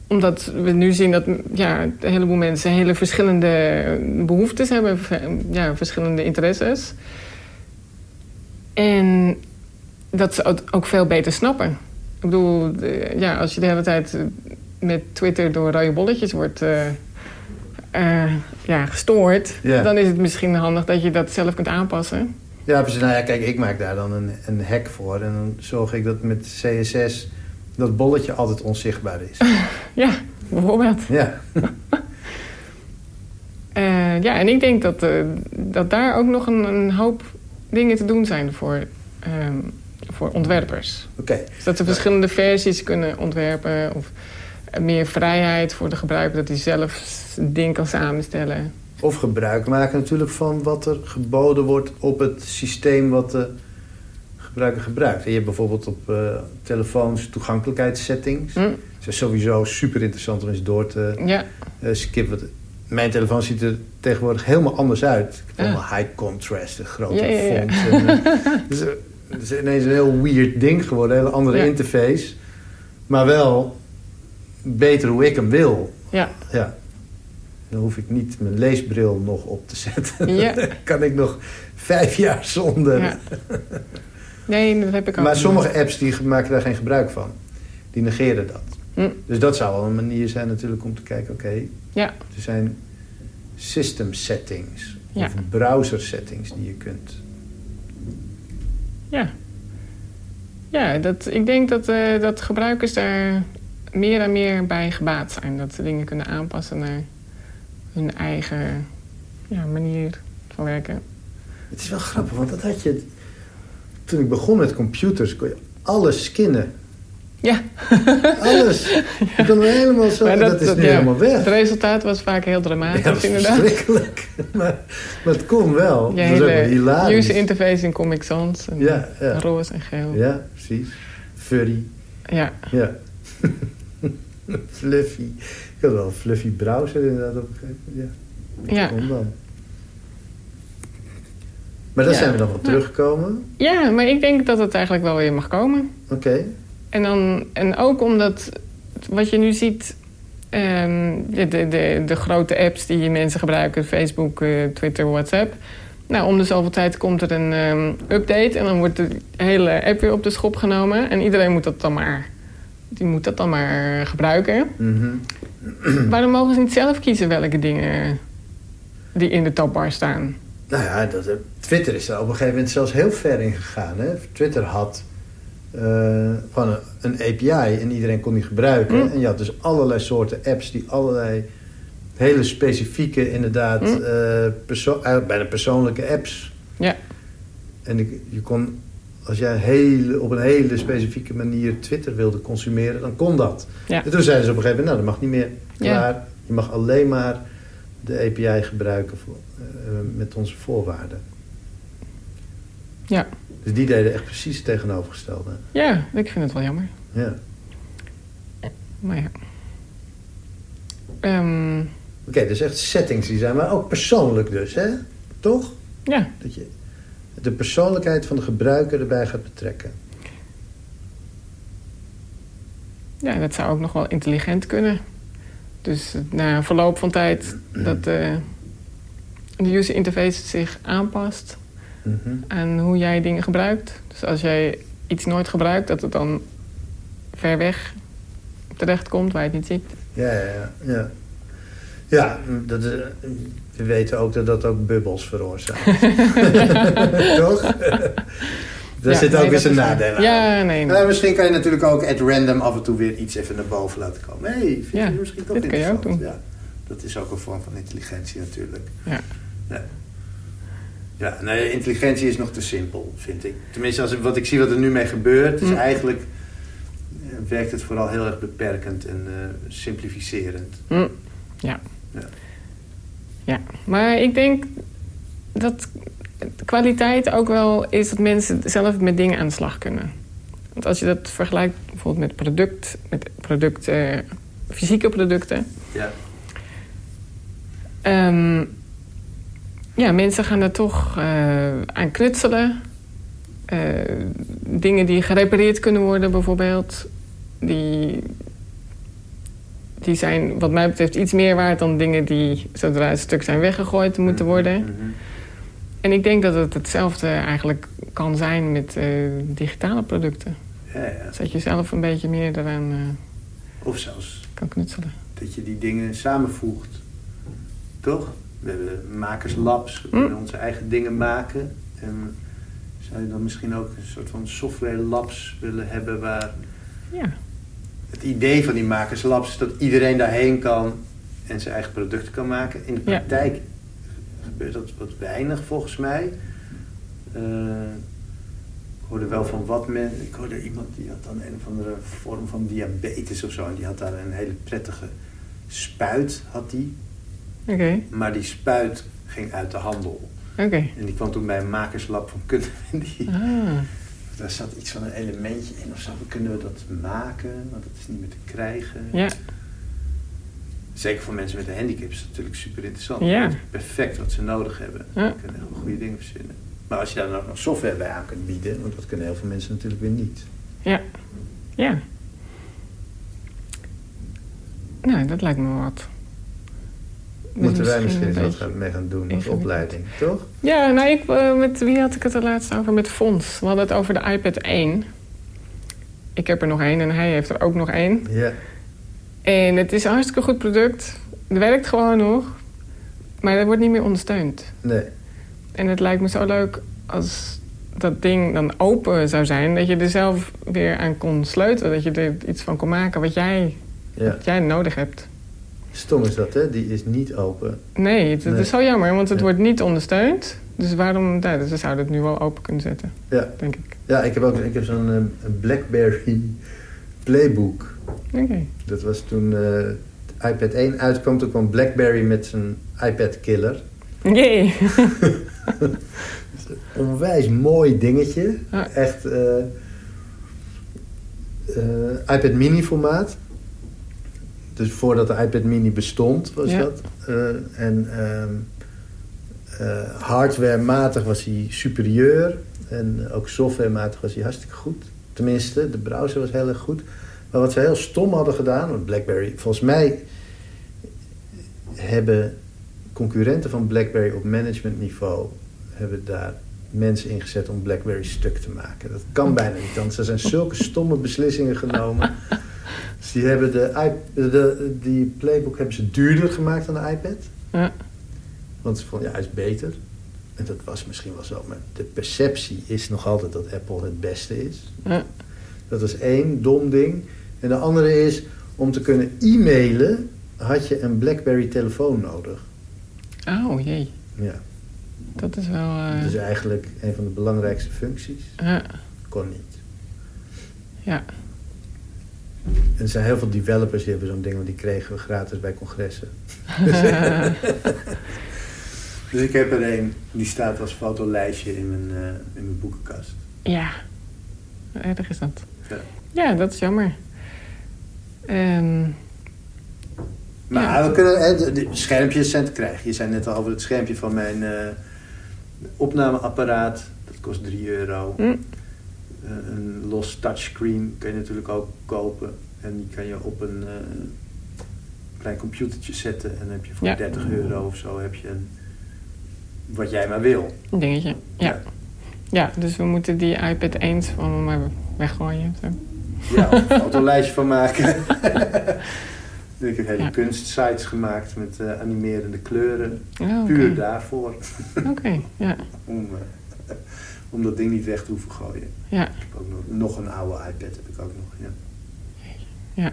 Omdat we nu zien dat ja, een heleboel mensen hele verschillende behoeftes hebben, ja, verschillende interesses. En dat ze het ook veel beter snappen. Ik bedoel, ja, als je de hele tijd met Twitter door rode bolletjes wordt eh, eh, ja, gestoord... Dan is het misschien handig dat je dat zelf kunt aanpassen. Ja, precies. Nou ja, kijk, ik maak daar dan een, een hack voor. En dan zorg ik dat met CSS dat bolletje altijd onzichtbaar is. <laughs> Ja, bijvoorbeeld. ja. <laughs> Eh, ja, en ik denk dat, eh, dat daar ook nog een, een hoop dingen te doen zijn voor, ehm, voor ontwerpers. Oké. Dus dat ze verschillende versies kunnen ontwerpen of meer vrijheid voor de gebruiker, dat hij zelf zijn ding kan samenstellen. Of gebruik maken natuurlijk van wat er geboden wordt op het systeem wat de gebruiker gebruikt. En je hebt bijvoorbeeld op eh, telefoons toegankelijkheidssettings. Hm? Dat is sowieso super interessant om eens door te Ja, eh, skippen. Mijn telefoon ziet er tegenwoordig helemaal anders uit. Ik heb allemaal high contrast, een grote font. Eh, <laughs> dus, eh, het is ineens een heel weird ding geworden, een hele andere Ja. interface. Maar wel beter hoe ik hem wil. ja, Ja. Dan hoef ik niet mijn leesbril nog op te zetten. Ja. <laughs> Dan kan ik nog vijf jaar zonder. ja. Nee, dat heb ik ook. Maar sommige apps die maken daar geen gebruik van. Die negeren dat. Hm. Dus dat zou wel een manier zijn natuurlijk om te kijken... oké, Ja, er zijn system settings. Ja. Of browser settings die je kunt... ja. Ja, dat, ik denk dat, eh, dat gebruikers daar meer en meer bij gebaat zijn. Dat ze dingen kunnen aanpassen naar hun eigen ja, manier van werken. Het is wel grappig, want dat had je... Toen ik begon met computers kon je alles skinnen. Ja. Alles. Je kon helemaal zo... Maar Dat, is nu ja, helemaal weg. Het resultaat was vaak heel Ja, dramatisch, is inderdaad. verschrikkelijk. <laughs> Maar, maar het kon wel. Je dat was hilarisch. user interface in Comic Sans. En Ja, ja. roze en geel. Ja, precies. Furry. Ja. Ja. <laughs> fluffy. Ik had wel een fluffy browser inderdaad op een gegeven moment. Ja. Ja. Kon dan. Maar daar Ja. zijn we dan wel Ja. teruggekomen. ja, maar ik denk dat het eigenlijk wel weer mag komen. Oké. En, dan, en ook omdat wat je nu ziet, ehm, de, de, de, grote apps die mensen gebruiken, Facebook, eh, Twitter, WhatsApp. Nou, om de zoveel tijd komt er een ehm, update en dan wordt de hele app weer op de schop genomen. En iedereen moet dat dan maar, die moet dat dan maar gebruiken. Mhm. Waarom mogen ze niet zelf kiezen welke dingen die in de topbar staan? Nou ja, dat, eh, Twitter is er op een gegeven moment zelfs heel ver in gegaan. Hè? Twitter had gewoon een, een API en iedereen kon die gebruiken. Mm. En je had dus allerlei soorten apps die allerlei hele specifieke, inderdaad, Mm. eh, perso- eh, bijna persoonlijke apps. Ja. En ik, je kon, als jij hele, op een hele specifieke manier Twitter wilde consumeren, dan kon dat. Ja. En toen zeiden ze op een gegeven moment, nou, dat mag niet meer. Ja. Klaar. Je mag alleen maar de API gebruiken voor, eh, met onze voorwaarden. Ja. Dus die deden echt precies het tegenovergestelde. Ja, ik vind het wel jammer. Ja. Maar ja. Ehm, Oké, dus echt settings die zijn, maar ook persoonlijk dus, hè? Toch? ja, Dat je de persoonlijkheid van de gebruiker erbij gaat betrekken. ja, dat zou ook nog wel intelligent kunnen. Dus eh, na verloop van tijd <clears throat> dat eh, de user interface zich aanpast Mhm. aan hoe jij dingen gebruikt. Dus als jij iets nooit gebruikt, dat het dan ver weg terecht komt waar je het niet ziet. Ja, ja, ja. Ja, dat, is- we weten ook dat dat ook bubbels veroorzaakt. <laughs> Toch? Daar Ja, zit ook nee, weer waar. nadelen aan. Ja, nee. Nou, misschien kan je natuurlijk ook at random af en toe weer iets even naar boven laten komen. Hé, hey, vind Ja, je misschien toch dit kan je ook interessant? doen. Ja, dat is ook een vorm van intelligentie natuurlijk. Ja. Ja, ja nee, intelligentie is nog te simpel, vind ik. Tenminste, als, wat ik zie wat er nu mee gebeurt, is Mm. eigenlijk... eh, werkt het vooral heel erg beperkend en eh, simplificerend. Hm, ja. Ja. ja. Maar ik denk dat kwaliteit ook wel is dat mensen zelf met dingen aan de slag kunnen. Want als je dat vergelijkt bijvoorbeeld met product, met product, eh, fysieke producten. Ja. Ehm, ja, mensen gaan er toch eh, aan knutselen. Eh, dingen die gerepareerd kunnen worden bijvoorbeeld. Die, die zijn wat mij betreft iets meer waard dan dingen die zodra het stuk zijn weggegooid moeten worden. Mhm. En ik denk dat het hetzelfde eigenlijk kan zijn met eh, digitale producten. Ja, ja. Dus dat je zelf een beetje meer eraan eh, Of zelfs kan knutselen. dat je die dingen samenvoegt. Toch? We hebben makerslabs, we kunnen onze eigen dingen maken. En zou je dan misschien ook een soort van software labs willen hebben waar Ja, het idee van die makerslabs is dat iedereen daarheen kan en zijn eigen producten kan maken. In de Ja. praktijk gebeurt dat wat weinig volgens mij. Eh, ik hoorde wel van wat men. Ik hoorde iemand die had dan een of andere vorm van diabetes of zo. En die had daar een hele prettige spuit, had die. Maar die spuit ging uit de handel. Oké. En die kwam toen bij een makerslab van kunnen <laughs> die Ah, daar zat iets van een elementje in of zo. Kunnen we dat maken? Want het is niet meer te krijgen. ja. Zeker voor mensen met een handicap is het natuurlijk super interessant. Ja. Dat Perfect wat ze nodig hebben. Ja. Ze kunnen heel goede dingen verzinnen. Maar als je daar dan ook nog software bij aan kunt bieden, want dat kunnen heel veel mensen natuurlijk weer niet. Ja. Ja. Nou, dat lijkt me wat. Dat Moeten wij misschien wat gaan- mee gaan doen als opleiding, toch? Ja, nou, ik, eh, met wie had ik het er laatst over? Met Fons. We hadden het over de iPad 1. Ik heb er nog één en hij heeft er ook nog één. Ja. En het is een hartstikke goed product. Het werkt gewoon nog. Maar het wordt niet meer ondersteund. Nee. En het lijkt me zo leuk als dat ding dan open zou zijn... dat je er zelf weer aan kon sleutelen. Dat je er iets van kon maken wat jij, Ja. wat jij nodig hebt. Stom is dat, hè? Die is niet open. Nee, Nee. is zo jammer, want het Ja. wordt niet ondersteund. Dus waarom... Nou, ze zouden het nu wel open kunnen zetten, Ja, denk ik. ja ik heb ook ik heb zo'n eh, Blackberry <laughs> Playbook. Oké. Dat was toen eh, iPad 1 uitkwam. Toen kwam Blackberry met zijn iPad Killer. Jee. <laughs> <laughs> Onwijs mooi dingetje. Ja. Echt eh, iPad mini formaat. Dus voordat de iPad mini bestond was Ja. dat. Eh, en ehm eh, hardwarematig was hij superieur. En ook softwarematig was hij hartstikke goed. Tenminste, de browser was heel erg goed. Maar wat ze heel stom hadden gedaan... Want BlackBerry, volgens mij... hebben concurrenten van BlackBerry op managementniveau... hebben daar mensen ingezet om BlackBerry stuk te maken. Dat kan bijna niet, want er zijn zulke stomme beslissingen genomen. <laughs> Dus die hebben de, de, die playbook hebben ze duurder gemaakt dan de iPad. Ja. Want ze vonden, ja, hij is beter. En dat was misschien wel zo. Maar de perceptie is nog altijd dat Apple het beste is. Ja. Dat is één dom ding. En de andere is, om te kunnen e-mailen... had je een BlackBerry telefoon nodig. Oh, jee. Ja. Dat is wel... eh, Dat is eigenlijk een van de belangrijkste functies. ja. Kon niet. ja. En er zijn heel veel developers die hebben zo'n ding... want die kregen we gratis bij congressen. <laughs> Dus ik heb er een. Die staat als fotolijstje in mijn, eh, in mijn boekenkast. ja. Erg is dat. Ja. Ja, dat is jammer. Ehm, Maar Ja. we kunnen, hè, de, de schermpjes zijn te krijgen. Je zei net al over het schermpje van mijn eh, opnameapparaat. Dat kost 3 euro. hm, een los touchscreen kun je natuurlijk ook kopen. En die kan je op een eh, klein computertje zetten. En dan heb je voor Ja. 30 euro of zo heb je een, wat jij maar wil. een dingetje. Ja. ja, dus we moeten die iPad eens van maar weggooien. Zo. Ja, of een fotolijstje van maken. <laughs> ik heb hele Ja. kunstsites gemaakt met eh, animerende kleuren. Oh. Puur daarvoor. Oké, ja. Om, eh, om dat ding niet weg te hoeven gooien. Ja, Ik heb ook nog, nog een oude iPad heb ik ook nog. Ja. ja.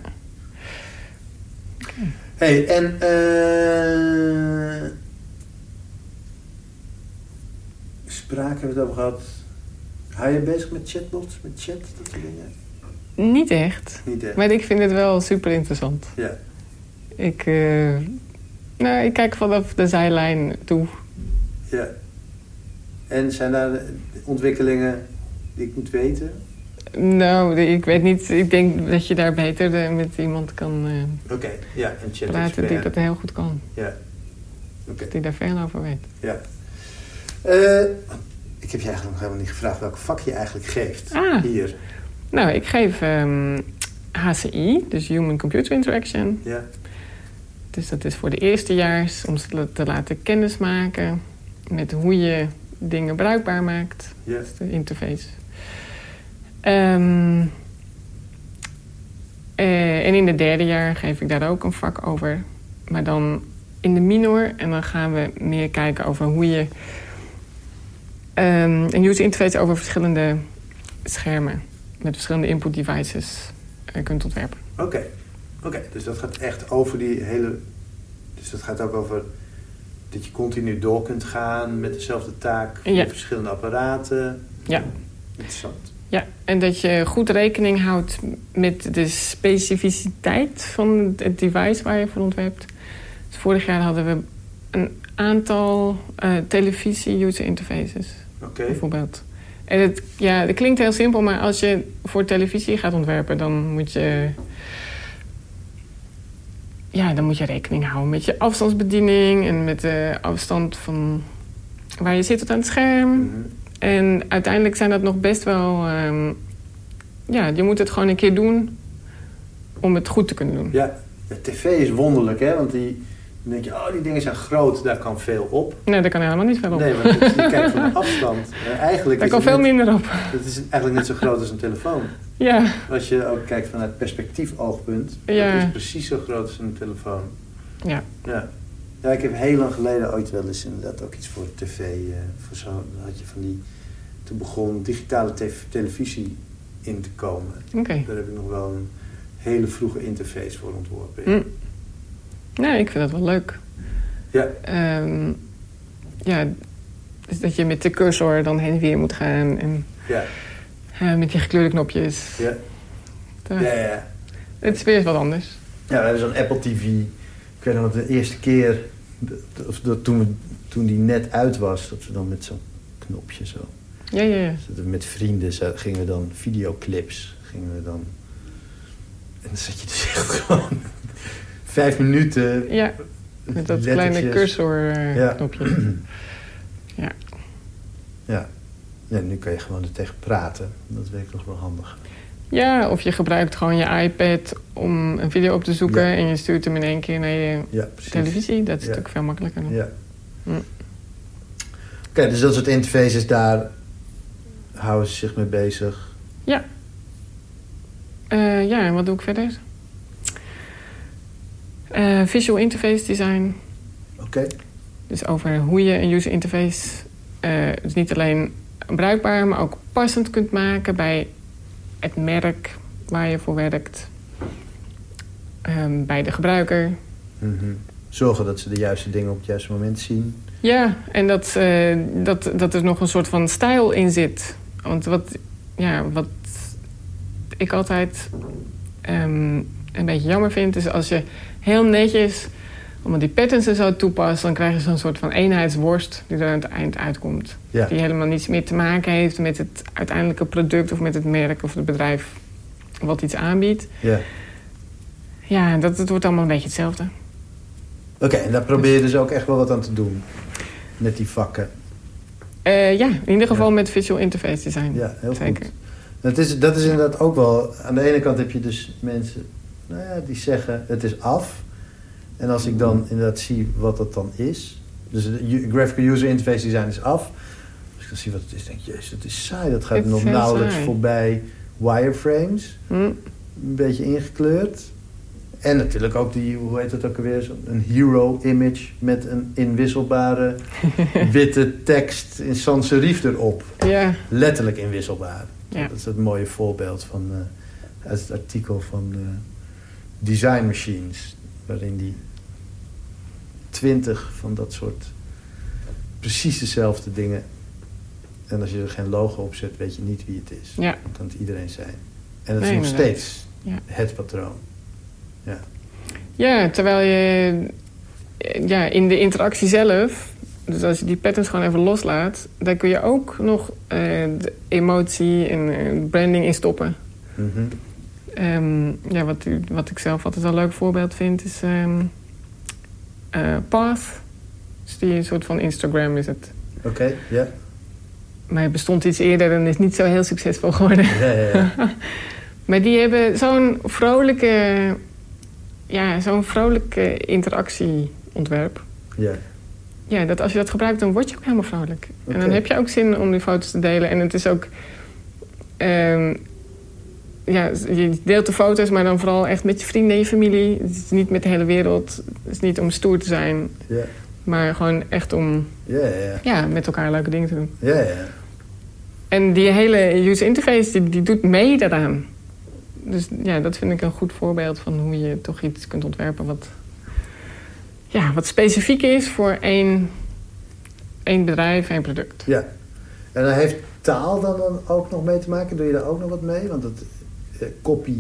hey, en eh spraak hebben we het over gehad. Hou je bezig met chatbots, met chat, dat soort dingen? Niet echt. Niet echt. Maar ik vind het wel super interessant. Ja. Ik, eh, nou, ik kijk vanaf de zijlijn toe. ja. En zijn daar ontwikkelingen die ik moet weten? Nou, ik weet niet. Ik denk dat je daar beter eh, met iemand kan eh, Oké, ja, een chat praten die dat heel goed kan. Ja. Oké, Die daar veel over weet. ja. Eh, ik heb je eigenlijk nog helemaal niet gevraagd welke vak je eigenlijk geeft. Ah. Hier. Nou, ik geef ehm, HCI, dus Human Computer Interaction. Ja. Dus dat is voor de eerstejaars om ze te laten kennismaken met hoe je dingen bruikbaar maakt. Dat is de interface. Ehm, eh, en in het derde jaar geef ik daar ook een vak over. Maar dan in de minor. En dan gaan we meer kijken over hoe je ehm, een user interface over verschillende schermen met verschillende input devices eh, kunt ontwerpen. Oké. Oké, dus dat gaat echt over die hele... Dus dat gaat ook over dat je continu door kunt gaan met dezelfde taak Ja. verschillende apparaten. Ja. Interessant. Ja, en dat je goed rekening houdt met de specificiteit van het device waar je voor ontwerpt. Dus vorig jaar hadden we een aantal eh, televisie-user interfaces, Oké. bijvoorbeeld. En het, ja, het klinkt heel simpel, maar als je voor televisie gaat ontwerpen, dan moet je. Ja, dan moet je rekening houden met je afstandsbediening en met de afstand van waar je zit tot aan het scherm. Mhm. En uiteindelijk zijn dat nog best wel... ehm, ja, je moet het gewoon een keer doen om het goed te kunnen doen. Ja, de tv is wonderlijk, hè? Want die, dan denk je, oh, die dingen zijn groot, daar kan veel op. Nee, daar kan helemaal niet veel op. Nee, want je kijkt van de afstand. <laughs> Eh, eigenlijk daar kan veel net- minder op. Het is eigenlijk net zo groot als een telefoon. Ja, Als je ook kijkt vanuit perspectief-oogpunt, Ja. het is precies zo groot als een telefoon. ja. Ja. ja, ik heb heel lang geleden ooit wel eens inderdaad ook iets voor tv, eh, voor zo, had je van die toen begon digitale te- televisie in te komen. Oké. Daar heb ik nog wel een hele vroege interface voor ontworpen. Hm. Nee, ik vind dat wel leuk. Ja, Ehm, ja, dus dat je met de cursor dan heen en weer moet gaan. En ja, eh, met die gekleurde knopjes. ja. Ja, ja. Het is weer wat anders. Ja, we hebben zo'n Apple TV. Ik weet nog dat de eerste keer, of dat toen, we, toen die net uit was, dat we dan met zo'n knopje zo. Ja, ja, ja. dat we met vrienden gingen we dan videoclips. Gingen we dan. En dan zat je dus echt gewoon vijf minuten. Ja, met dat kleine lettertjes. cursor eh, Ja. knopje. <clears throat> ja. Ja. ja, nu kan je gewoon er tegen praten. Dat werkt nog wel handig. ja, of je gebruikt gewoon je iPad om een video op te zoeken... Ja. en je stuurt hem in één keer naar je Ja, televisie. Dat is Ja. natuurlijk veel makkelijker dan. Ja. Hm. Oké, dus dat soort interfaces daar houden ze zich mee bezig. Eh, ja, en wat doe ik verder? Eh, visual interface design. Oké. Dus over hoe je een user interface eh, dus niet alleen bruikbaar, maar ook passend kunt maken bij het merk waar je voor werkt. Ehm, bij de gebruiker. Mhm. Zorgen dat ze de juiste dingen op het juiste moment zien. Ja, en dat, eh, dat, dat er nog een soort van stijl in zit. Want wat, ja, wat ik altijd ehm, een beetje jammer vind, is als je heel netjes allemaal die patterns en zo toepast, dan krijg je zo'n soort van eenheidsworst die er aan het eind uitkomt. Ja. Die helemaal niets meer te maken heeft met het uiteindelijke product of met het merk of het bedrijf wat iets aanbiedt. Ja. Ja, dat, het wordt allemaal een beetje hetzelfde. Oké, en daar probeer je dus ook echt wel wat aan te doen. Met die vakken. Eh, ja, in ieder geval Ja. met visual interface design. Ja, heel Zeker. goed. Dat is, dat is inderdaad ook wel... Aan de ene kant heb je dus mensen nou ja, die zeggen het is af. En als ik dan inderdaad zie wat dat dan is... Dus de graphical user interface design is af. Als ik dan zie wat het is, denk ik... Jezus, dat is saai. Dat gaat nog nauwelijks saai. voorbij wireframes. Hm. Een beetje ingekleurd. En natuurlijk ook die, hoe heet dat ook alweer? Een hero image met een inwisselbare <laughs> witte tekst in sans serif erop. Ja, Letterlijk inwisselbaar. Ja. Dat is het mooie voorbeeld van, eh, uit het artikel van eh, Design Machines. Waarin die twintig van dat soort precies dezelfde dingen. En als je er geen logo op zet, weet je niet wie het is. ja, Dat kan het iedereen zijn. En dat Nee, is nog steeds Ja. het patroon. ja, terwijl je ja, in de interactie zelf, dus als je die patterns gewoon even loslaat, daar kun je ook nog eh, de emotie en eh, branding in stoppen. Mhm. Ehm, ja, wat, wat ik zelf altijd een leuk voorbeeld vind, is ehm eh, Path. Dus die een soort van Instagram is het. Oké, ja. Maar het bestond iets eerder en is niet zo heel succesvol geworden. Ja, ja, ja. <laughs> Maar die hebben zo'n vrolijke, ja, zo'n vrolijke interactieontwerp. ja. Ja, dat als je dat gebruikt, dan word je ook helemaal vrolijk. En dan heb je ook zin om die foto's te delen. En het is ook... ehm, ja, je deelt de foto's, maar dan vooral echt met je vrienden en je familie. Het is niet met de hele wereld. Het is niet om stoer te zijn. Maar gewoon echt om ja, met elkaar leuke dingen te doen. Ja. En die hele user interface, die, die doet mee daaraan. Dus ja, dat vind ik een goed voorbeeld van hoe je toch iets kunt ontwerpen wat, ja, wat specifiek is voor één, één bedrijf, één product. Ja. En dan heeft taal dan, dan ook nog mee te maken? Doe je daar ook nog wat mee? Want dat eh, copy,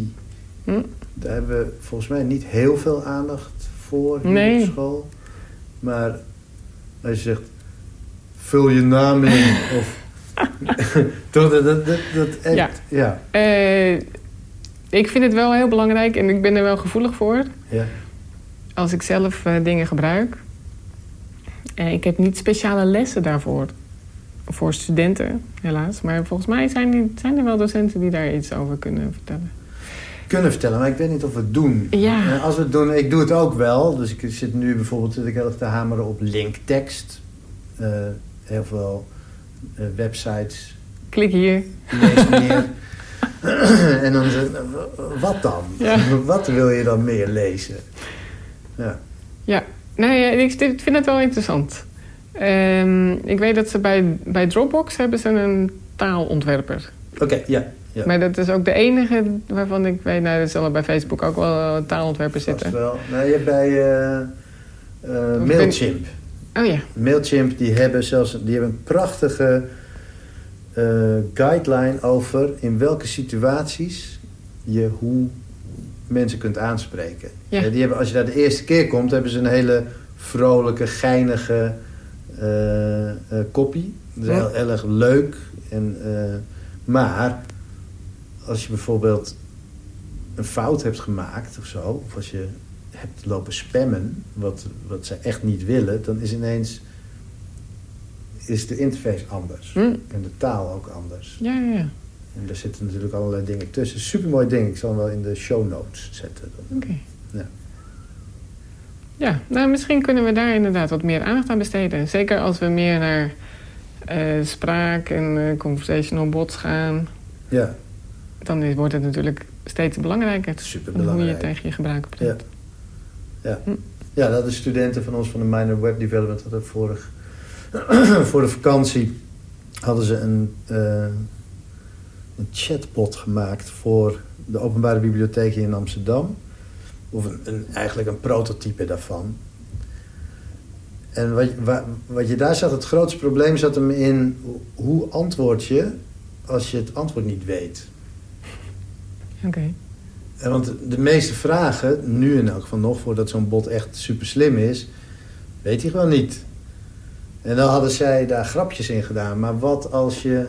Hm? daar hebben we volgens mij niet heel veel aandacht voor hier Nee. op school. Maar als je zegt, vul je naam in <laughs> of... <laughs> Toch, dat, dat, dat, dat echt, Ja. ja. Eh, ik vind het wel heel belangrijk en ik ben er wel gevoelig voor Ja. als ik zelf eh, dingen gebruik. Eh, ik heb niet speciale lessen daarvoor. Voor studenten, helaas. Maar volgens mij zijn, die, zijn er wel docenten die daar iets over kunnen vertellen. Kunnen vertellen, maar ik weet niet of we het doen. Ja. En als we het doen, ik doe het ook wel. Dus ik zit nu bijvoorbeeld zit ik heel erg te hameren op linktekst. Eh, heel veel eh, websites Klik hier. lees meer. <laughs> en dan wat dan? Ja. Wat wil je dan meer lezen? Ja. Ja, nou ja, ik vind het wel interessant. Ehm, ik weet dat ze bij, bij Dropbox hebben ze een taalontwerper. Oké, ja. ja. Maar dat is ook de enige waarvan ik weet... Nou, er zullen bij Facebook ook wel taalontwerpers Vast zitten. wel. Nou, je hebt bij eh, eh, Mailchimp. Oh ja. Mailchimp die hebben zelfs die hebben een prachtige eh, guideline over in welke situaties je hoe mensen kunt aanspreken. Ja. Eh, die hebben, als je daar de eerste keer komt, hebben ze een hele vrolijke, geinige eh, eh, kopie. Dat is heel, heel erg leuk. En, eh, maar als je bijvoorbeeld een fout hebt gemaakt of zo, of als je hebt lopen spammen, wat, wat ze echt niet willen, dan is ineens is de interface anders. Hm. En de taal ook anders. Ja, ja, ja. En daar zitten natuurlijk allerlei dingen tussen. Supermooi ding. Ik zal hem wel in de show notes zetten. Oké. Ja. Ja, nou misschien kunnen we daar inderdaad wat meer aandacht aan besteden. Zeker als we meer naar eh, spraak en eh, conversational bots gaan. Ja, Dan is- wordt het natuurlijk steeds belangrijker. super Hoe je tegen je gebruiker Ja. praat. Ja. Hm. ja, dat de studenten van ons van de Minor Web Development hadden vorig, <clears throat> voor de vakantie hadden ze een, eh, een chatbot gemaakt voor de openbare bibliotheek hier in Amsterdam. Of een, een, eigenlijk een prototype daarvan. En wat, wat je daar zat, het grootste probleem zat hem in... hoe antwoord je als je het antwoord niet weet? Oké. En want de meeste vragen, nu in elk geval nog, voordat zo'n bot echt super slim is, weet hij gewoon niet. En dan hadden zij daar grapjes in gedaan. Maar wat als je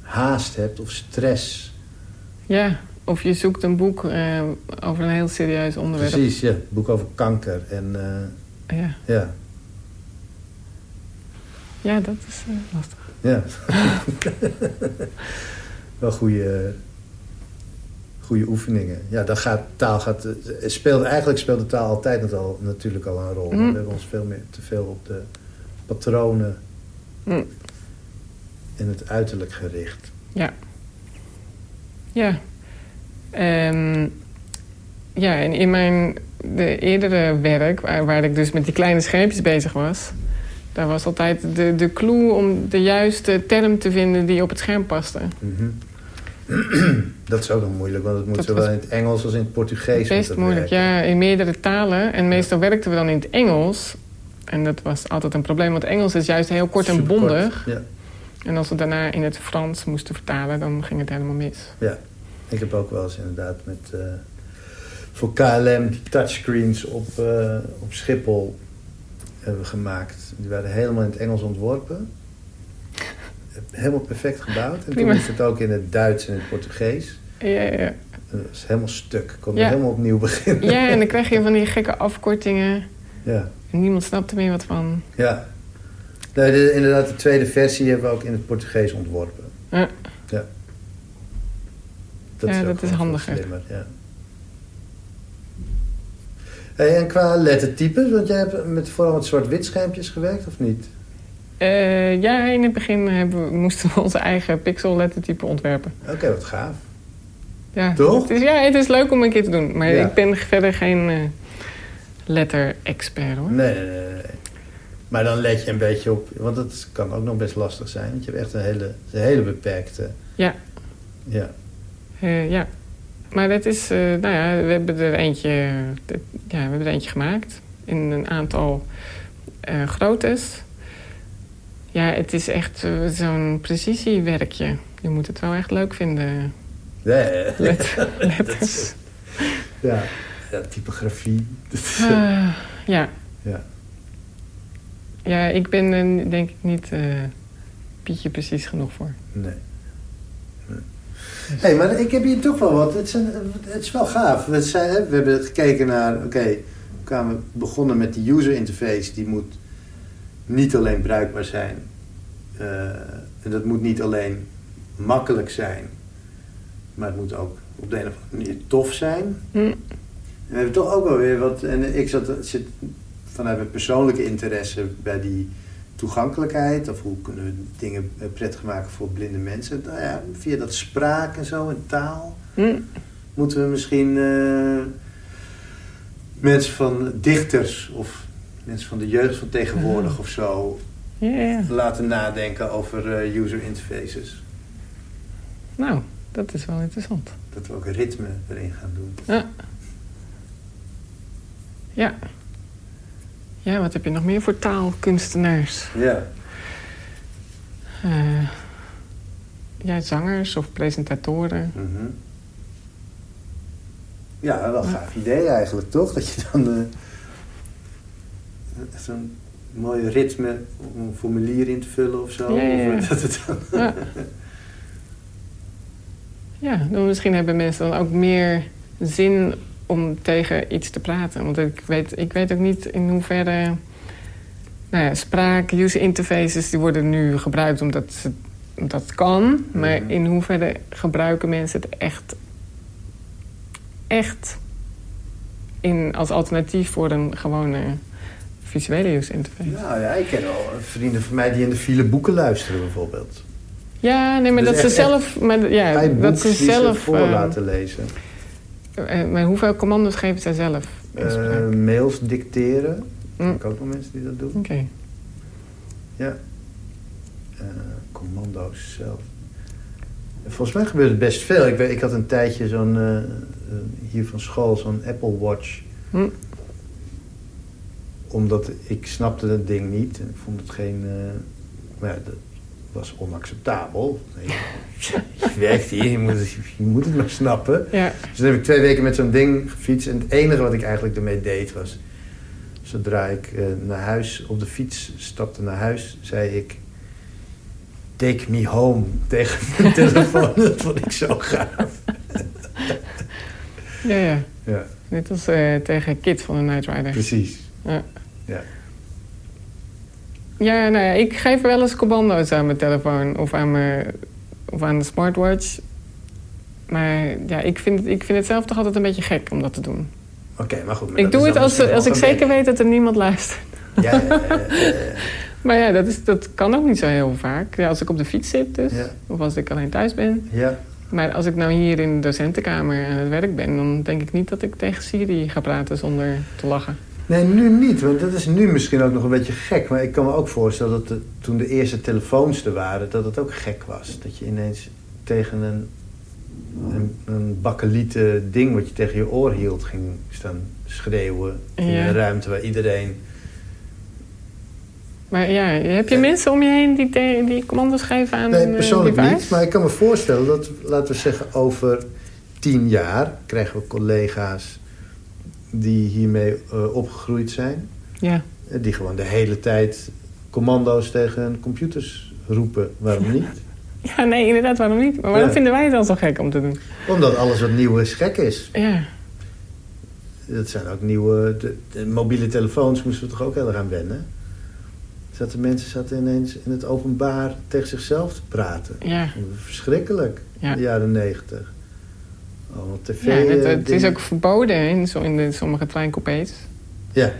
haast hebt of stress? Ja, of je zoekt een boek eh, over een heel serieus onderwerp. Precies, ja. Boek over kanker. En eh, Ja. ja, ja, dat is eh, lastig. ja. <laughs> Wel goede, goede oefeningen. Ja, dan gaat taal... Gaat, speelde, eigenlijk speelde taal altijd al, natuurlijk al een rol. Mhm. we hebben ons veel meer te veel op de patronen Hm. en het uiterlijk gericht. Ja. Ja. Ehm, ja, en in mijn de eerdere werk, waar, waar ik dus met die kleine schermpjes bezig was... daar was altijd de, de clue om de juiste term te vinden die op het scherm paste. Mhm. <clears throat> dat is ook nog moeilijk, want het moet Dat zowel in het Engels als in het Portugees. Best moeilijk, werken. ja, in meerdere talen. En meestal werkten we dan in het Engels. En dat was altijd een probleem, want Engels is juist heel kort en bondig. Ja, En als we daarna in het Frans moesten vertalen, dan ging het helemaal mis. ja. Ik heb ook wel eens inderdaad met... eh, voor KLM die touchscreens op, eh, op Schiphol hebben gemaakt. Die waren helemaal in het Engels ontworpen. Helemaal perfect gebouwd. En toen moest het ook in het Duits en het Portugees. Ja, ja, Dat was helemaal stuk. Ik kon Ja. helemaal opnieuw beginnen. ja, en dan krijg je <laughs> van die gekke afkortingen. Ja. En niemand snapt er meer wat van. ja. De- inderdaad, de tweede versie hebben we ook in het Portugees ontworpen. Ja. Ja. Dat is handiger. Slimmer, ja. Hey, en qua lettertypes, want jij hebt met, vooral met zwart-wit schermpjes gewerkt, of niet? Eh, ja, in het begin hebben we, moesten we onze eigen pixel lettertype ontwerpen. Oké, wat gaaf. Ja, Toch? Het is, ja, het is leuk om een keer te doen. Maar Ja. ik ben verder geen eh letter-expert hoor. Nee, nee, nee, nee. Maar dan let je een beetje op, want dat kan ook nog best lastig zijn. Want je hebt echt een hele, een hele beperkte... Ja. Ja. Eh, ja. Maar dat is, eh, nou ja, we hebben er eentje, ja, we hebben er eentje gemaakt. In een aantal eh groottes. Ja, het is echt zo'n precisiewerkje. Je moet het wel echt leuk vinden. Nee, Let, <laughs> dat letters. is- ja. ja, typografie. Ah, ja. Ja. Ja, ik ben er denk ik niet eh Pietje precies genoeg voor. Nee. <laughs> hey, maar ik heb hier toch wel wat. Het is, een- het is wel gaaf. We, zijn, we hebben gekeken naar. Oké, we kwamen begonnen met de user interface. Die moet niet alleen bruikbaar zijn. eh, en dat moet niet alleen makkelijk zijn. Maar het moet ook op de een of andere manier tof zijn. En we hebben toch ook wel weer wat. En ik zat, zit vanuit mijn persoonlijke interesse bij die toegankelijkheid. Of hoe kunnen we dingen eh, prettig maken voor blinde mensen. Nou ja, via dat spraak en zo en taal. Hm. Moeten we misschien eh, mensen van dichters of mensen van de jeugd van tegenwoordig of zo. Laten nadenken over eh, user interfaces. Nou, dat is wel interessant. Dat we ook ritme erin gaan doen. Ja. Ja. Ja, wat heb je nog meer voor taalkunstenaars? Ja. Eh, ja, zangers of presentatoren. Mhm. Ja, wel een gaaf idee eigenlijk, toch? Dat je dan eh, zo'n mooi ritme om een formulier in te vullen of zo. Ja, ja, ja. Of, dat het dan... Ja. Ja, dan misschien hebben mensen dan ook meer zin om tegen iets te praten. Want ik weet, ik weet ook niet in hoeverre... Nou ja, spraak, user interfaces, die worden nu gebruikt omdat ze, het kan. Maar Mhm. in hoeverre gebruiken mensen het echt... echt in, als alternatief voor een gewone visuele user interface? Nou ja, ik ken al vrienden van mij die in de file boeken luisteren bijvoorbeeld. Ja, nee, maar Dus dat ze zelf... Maar, ja, dat ze zelf... ze voor eh, laten lezen. Eh, maar hoeveel commando's geven zij zelf? Eh, mails dicteren. Mm. Ik ook wel mensen die dat doen. Oké. Ja. Eh, commando's zelf. Volgens mij gebeurt het best veel. Ik, weet, ik had een tijdje zo'n, hier van school, zo'n Apple Watch. Hm. Omdat ik snapte dat ding niet. En ik vond het geen... maar ja, was onacceptabel. Nee, je werkt hier, je moet, het, je moet het maar snappen. Ja. Dus toen heb ik twee weken met zo'n ding gefietst. En het enige wat ik eigenlijk ermee deed was... Zodra ik eh, naar huis, op de fiets stapte naar huis, zei ik... Take me home <laughs> tegen mijn telefoon. <laughs> Dat vond ik zo gaaf. Ja, ja. Ja, Net als eh, tegen Kit van de Night Rider. precies. Ja. Ja. Ja, nou ja, ik geef wel eens commando's aan mijn telefoon of aan, mijn, of aan de smartwatch. Maar ja, ik vind, het- ik vind het zelf toch altijd een beetje gek om dat te doen. Oké, maar goed. maar Ik doe het als, als ik zeker weet dat er niemand luistert. Ja, ja, ja. <laughs> Maar ja, dat, is, dat kan ook niet zo heel vaak. Ja, als ik op de fiets zit dus. Of als ik alleen thuis ben. Ja, Maar als ik nou hier in de docentenkamer aan het werk ben... dan denk ik niet dat ik tegen Siri ga praten zonder te lachen. Nee, nu niet, want dat is nu misschien ook nog een beetje gek. Maar ik kan me ook voorstellen dat de- toen de eerste telefoons er waren, dat het ook gek was. Dat je ineens tegen een, een, een bakkelieten ding wat je tegen je oor hield ging staan schreeuwen. In Ja. een ruimte waar iedereen... Maar ja, heb je mensen om je heen die, die commando's geven aan Nee, eh, persoonlijk niet. Maar ik kan me voorstellen dat, laten we zeggen, over tien jaar krijgen we collega's die hiermee eh, opgegroeid zijn. Ja. Eh, Die gewoon de hele tijd commando's tegen computers roepen. Waarom niet? <laughs> ja, nee, inderdaad, waarom niet? Maar waarom Ja. vinden wij het dan zo gek om te doen? Omdat alles wat nieuw is gek is. Ja, Dat zijn ook nieuwe... De, de mobiele telefoons moesten we toch ook heel erg aan wennen? Zaten mensen zaten ineens in het openbaar tegen zichzelf te praten. ja. Verschrikkelijk. Ja. De jaren negentig. Allemaal tv... ja het, eh, het is ook verboden in, zo in de, sommige treincoupés. Ja.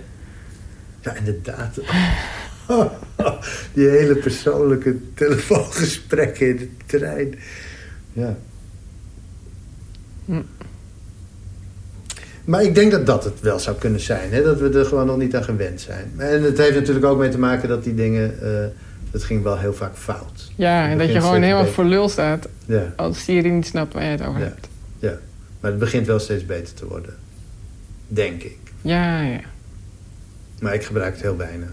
Ja, inderdaad. <laughs> Die hele persoonlijke telefoongesprekken in de trein. Ja. Hm. Maar ik denk dat dat het wel zou kunnen zijn. Hè? Dat we er gewoon nog niet aan gewend zijn. En het heeft natuurlijk ook mee te maken dat die dingen... eh het ging wel heel vaak fout. Ja, en dat je gewoon beter. voor lul staat Ja, als Siri niet snapt waar je het over Ja. hebt. Maar het begint wel steeds beter te worden. Denk ik. Ja, ja. Maar ik gebruik het heel weinig.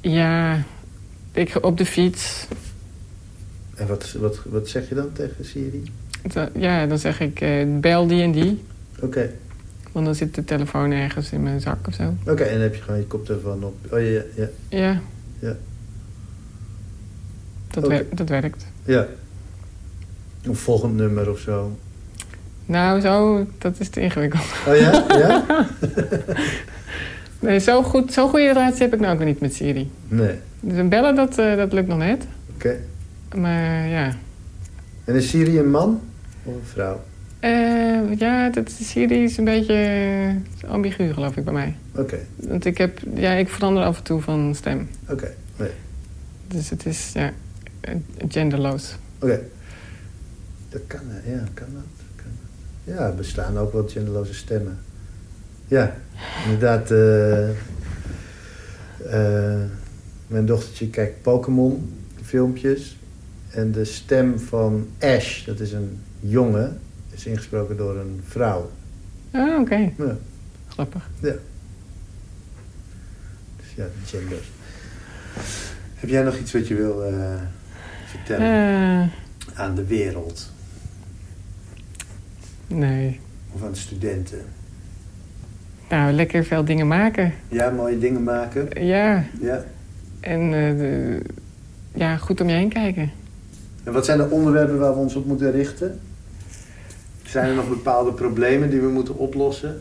Ja, ik op de fiets. En wat, wat, wat zeg je dan tegen Siri? Ja, dan zeg ik eh, bel die en die. Oké. Want dan zit de telefoon ergens in mijn zak of zo. Oké, en dan heb je gewoon je koptelefoon op. Oh ja, ja, ja. Ja. Dat, wer- dat werkt. ja. Een volgend nummer of zo. Nou, zo, dat is te ingewikkeld. Oh ja? Ja? <laughs> Nee, zo, goed, zo goede relatie heb ik nou ook niet met Siri. Nee. Dus een bellen, dat, eh, dat lukt nog net. Oké. Maar ja. En is Siri een man of een vrouw? Eh, ja, dat, Siri is een beetje eh, ambigu, geloof ik, bij mij. Oké. Want ik heb, ja, ik verander af en toe van stem. Oké. Nee. Dus het is, ja, genderloos. Oké. Dat kan, ja, kan dat. Kan dat. Ja, er bestaan ook wel genderloze stemmen. Ja, inderdaad. eh, Eh, mijn dochtertje kijkt Pokémon filmpjes. En de stem van Ash, dat is een jongen, is ingesproken door een vrouw. Ah, oké. Ja, Grappig. ja. Dus ja, gender. Heb jij nog iets wat je wil eh, vertellen aan de wereld? Nee. Of aan de studenten? Nou, lekker veel dingen maken. Ja, mooie dingen maken. Ja. Ja. En eh, de- ja, goed om je heen kijken. En wat zijn de onderwerpen waar we ons op moeten richten? Zijn er nog bepaalde problemen die we moeten oplossen?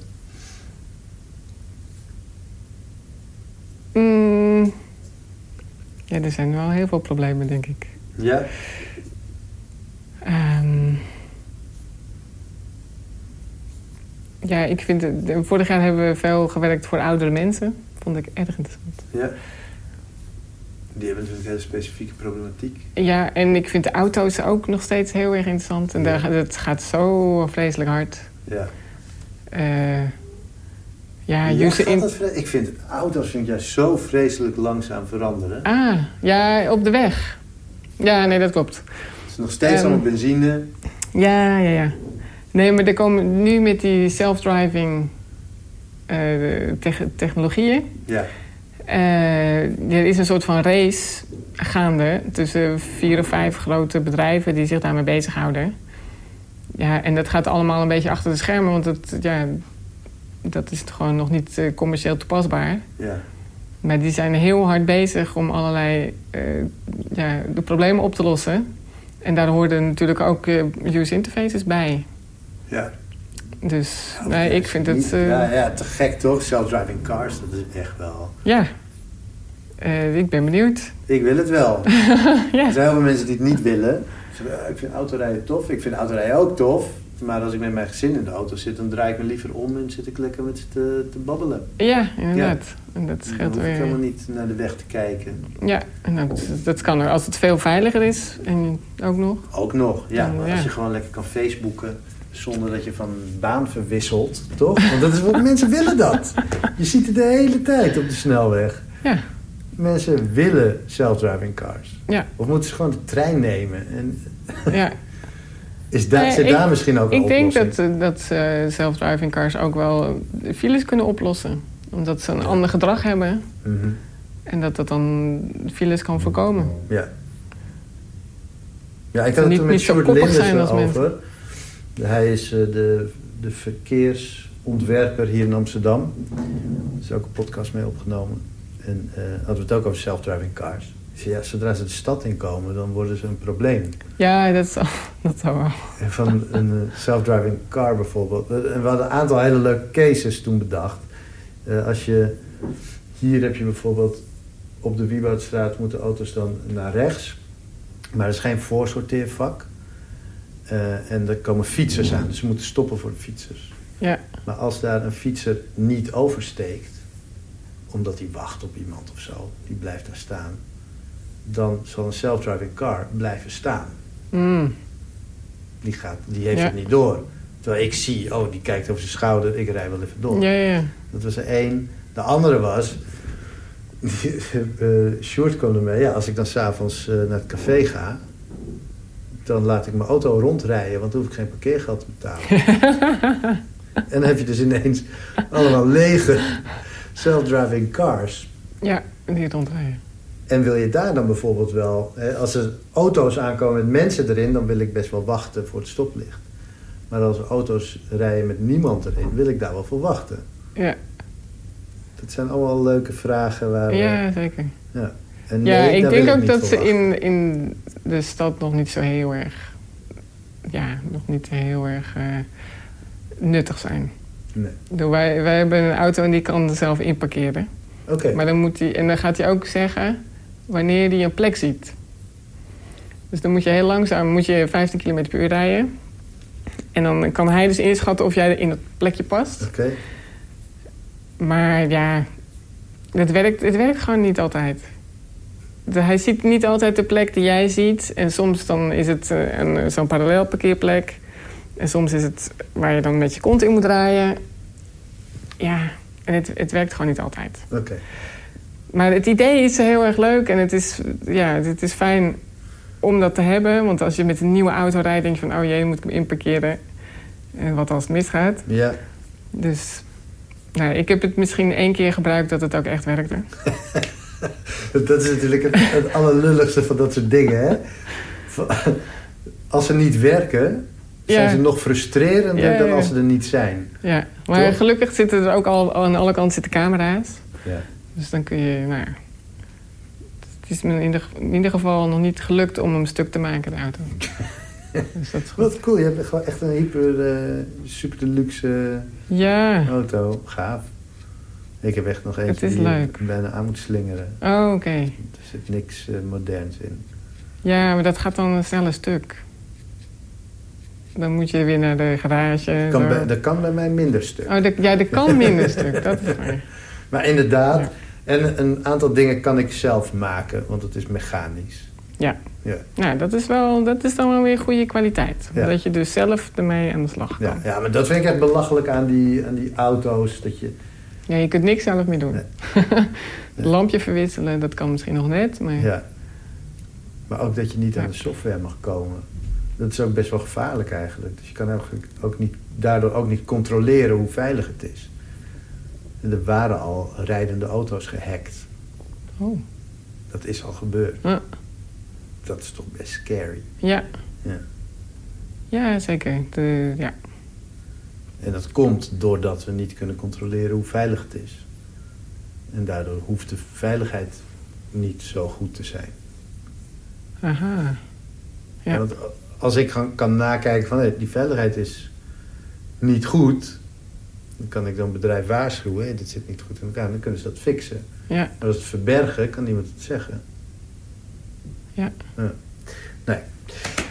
Mm, ja, er zijn wel heel veel problemen, denk ik. Ja. Ja, ik vind... Het, de- vorig jaar hebben we veel gewerkt voor oudere mensen. Vond ik erg interessant. ja. Die hebben natuurlijk een hele specifieke problematiek. Ja, en ik vind de auto's ook nog steeds heel erg interessant. En daar, het gaat zo vreselijk hard. Ja. Eh, ja, Ja, in- dat ik vind auto's vind jij zo vreselijk langzaam veranderen. Ah, ja, op de weg. Ja, nee, dat klopt. Het is nog steeds Ehm, allemaal benzine. Ja, ja, ja. Nee, maar er komen nu met die self-driving eh, tech- technologieën... Ja. eh, er is een soort van race gaande tussen vier of vijf grote bedrijven die zich daarmee bezighouden. Ja, en dat gaat allemaal een beetje achter de schermen, want het, ja, dat is gewoon nog niet eh, commercieel toepasbaar. Ja. Maar die zijn heel hard bezig om allerlei ja, de problemen op te lossen. En daar hoorden natuurlijk ook user interfaces bij. Ja. Dus nee, ik vind het... eh, Ja, ja, te gek toch? Self-driving cars, dat is echt wel... ja, Eh, ik ben benieuwd. Ik wil het wel. <laughs> ja. Er zijn heel veel mensen die het niet willen. "Ah, Ik vind autorijden tof. Ik vind autorijden ook tof. Maar als ik met mijn gezin in de auto zit, dan draai ik me liever om en zit ik lekker met ze te, te babbelen. ja, inderdaad. En dat Dan scheelt hoef ik helemaal weer. niet naar de weg te kijken. Ja, en dat, dat kan er als het veel veiliger is. En ook nog. Ook nog, ja. Dan, Maar ja. als je gewoon lekker kan facebooken zonder dat je van baan verwisselt, toch? Want dat is wat mensen willen dat. Je ziet het de hele tijd op de snelweg. Ja, Mensen willen self-driving cars. ja, Of moeten ze gewoon de trein nemen? En ja. <laughs> is daar, Nee, zit ik- daar misschien ook een Ik denk dat, eh, dat eh, self-driving cars ook wel files kunnen oplossen. Omdat ze een ander gedrag hebben. Mhm. En dat dat dan files kan voorkomen. Ja. Ja, ik had het toen met koppig Linders over. Hij is eh, de, de verkeersontwerper hier in Amsterdam. Er is ook een podcast mee opgenomen. En eh hadden we het ook over self-driving cars. Zei, ja, zodra ze de stad inkomen, dan worden ze een probleem. Ja, dat zal, <laughs> dat wel. En van een eh, self-driving car bijvoorbeeld. En we hadden een aantal hele leuke cases toen bedacht. Als je... Hier heb je bijvoorbeeld... Op de Wieboudstraat moeten auto's dan naar rechts. Maar er is geen voorsorteervak. Eh, en er komen fietsers aan. Dus ze moeten stoppen voor de fietsers. Ja, Maar als daar een fietser niet oversteekt... omdat hij wacht op iemand of zo... die blijft daar staan... dan zal een self-driving car blijven staan. mm, Die, gaat, die heeft Ja. het niet door. Terwijl ik zie, oh, die kijkt over zijn schouder, ik rij wel even door. ja, ja. Dat was er één. De andere was, <laughs> eh Sjoerd kwam ermee, ja, als ik dan s'avonds uh, naar het café ga, dan laat ik mijn auto rondrijden, want dan hoef ik geen parkeergeld te betalen. <laughs> en dan heb je dus ineens allemaal lege self-driving cars. Ja, die rondrijden. En wil je daar dan bijvoorbeeld wel... Hè, als er auto's aankomen met mensen erin... dan wil ik best wel wachten voor het stoplicht. Maar als er auto's rijden met niemand erin... wil ik daar wel voor wachten. Ja, Dat zijn allemaal leuke vragen waar we... ja zeker. Ja, Ja, ik denk ook dat ze in, in de stad nog niet zo heel erg... Ja, nog niet heel erg eh, nuttig zijn. Nee. Wij, wij hebben een auto en die kan er zelf inparkeren. Oké, Maar dan moet hij, en dan gaat hij ook zeggen wanneer hij een plek ziet. Dus dan moet je heel langzaam, moet je 15 km per uur rijden. En dan kan hij dus inschatten of jij in het plekje past. oké. Maar ja, het werkt, het werkt gewoon niet altijd. Hij ziet niet altijd de plek die jij ziet. En soms dan is het eh, een, zo'n parallel parkeerplek. En soms is het waar je dan met je kont in moet draaien. Ja, en het, het werkt gewoon niet altijd. Oké. Maar het idee is heel erg leuk en het is, ja, het is fijn om dat te hebben. Want als je met een nieuwe auto rijdt, denk je van... oh jee, moet ik hem inparkeren. En wat als het misgaat. Ja. Dus nou, ik heb het misschien één keer gebruikt dat het ook echt werkte. <laughs> <laughs> dat is natuurlijk het, het allerlulligste van dat soort dingen, hè? Als ze niet werken, zijn ze nog frustrerender dan als ze er niet zijn. Ja, maar gelukkig zitten er ook al aan alle kanten zitten camera's. Ja. Dus dan kun je, nou Het is me in ieder, in ieder geval nog niet gelukt om hem stuk te maken, de auto. <laughs> dus dat is goed. Wat cool, je hebt gewoon echt een hyper, uh, super deluxe ja. auto. Gaaf. Ik heb echt nog even het is leuk. bijna aan moeten slingeren. Oh, oké. Er zit niks uh, moderns in. Ja, maar dat gaat dan een snelle stuk. Dan moet je weer naar de garage. Kan bij, dat kan bij mij minder stuk. Oh, ja, dat kan minder stuk. Dat is waar. <laughs> Maar inderdaad, en een aantal dingen kan ik zelf maken, want het is mechanisch. Ja. ja. Nou, dat is, wel, dat is dan wel weer goede kwaliteit. Dat je dus zelf ermee aan de slag kan. Ja, ja maar dat vind ik echt belachelijk aan die, aan die auto's. Dat je... Ja, je kunt niks zelf meer doen. het <laughs> lampje verwisselen, dat kan misschien nog net. Maar... Ja. Maar ook dat je niet aan de software mag komen. Dat is ook best wel gevaarlijk eigenlijk. Dus je kan eigenlijk ook niet, daardoor ook niet controleren hoe veilig het is. En er waren al rijdende auto's gehackt. Oh. Dat is al gebeurd. Ja. Dat is toch best scary. Ja. Ja, ja zeker. De, ja. En dat komt doordat we niet kunnen controleren hoe veilig het is. En daardoor hoeft de veiligheid niet zo goed te zijn. Aha. Ja. want als ik kan nakijken van hey, die veiligheid is niet goed... dan kan ik dan bedrijf waarschuwen, dit zit niet goed in elkaar. Dan kunnen ze dat fixen. Ja. Maar als het verbergen, kan niemand het zeggen. Ja. ja. Nee.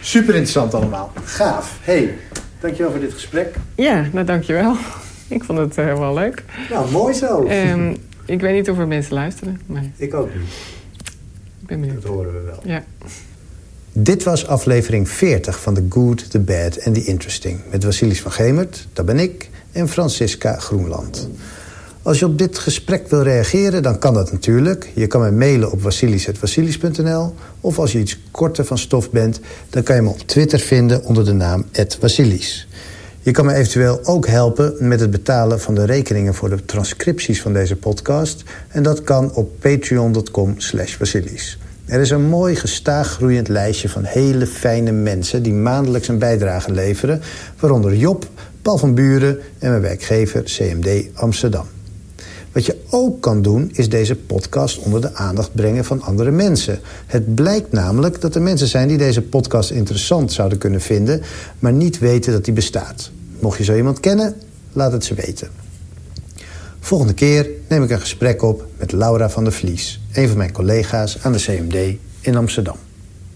Super interessant allemaal. Gaaf. hey, dankjewel voor dit gesprek. Ja, nou dankjewel. <laughs> Ik vond het uh, wel leuk. Nou, mooi zo. Um, ik weet niet of er mensen luisteren. Maar... Ik ook niet. Ik ben benieuwd. Dat horen we wel. Ja. Dit was aflevering 40 van The Good, The Bad and The Interesting... met Vasilis van Gemert, dat ben ik, en Francisca Groenland. Als je op dit gesprek wil reageren, dan kan dat natuurlijk. Je kan mij mailen op vasilis.vasilis.nl... of als je iets korter van stof bent... dan kan je me op Twitter vinden onder de naam @vasilis. Je kan me eventueel ook helpen met het betalen van de rekeningen... voor de transcripties van deze podcast. En dat kan op patreon.com slash vasilis. Er is een mooi gestaag groeiend lijstje van hele fijne mensen... die maandelijks een bijdrage leveren... waaronder Job, Paul van Buren en mijn werkgever CMD Amsterdam. Wat je ook kan doen, is deze podcast onder de aandacht brengen van andere mensen. Het blijkt namelijk dat er mensen zijn die deze podcast interessant zouden kunnen vinden... maar niet weten dat die bestaat. Mocht je zo iemand kennen, laat het ze weten. Volgende keer neem ik een gesprek op met Laura van der Vlies... een van mijn collega's aan de CMD in Amsterdam.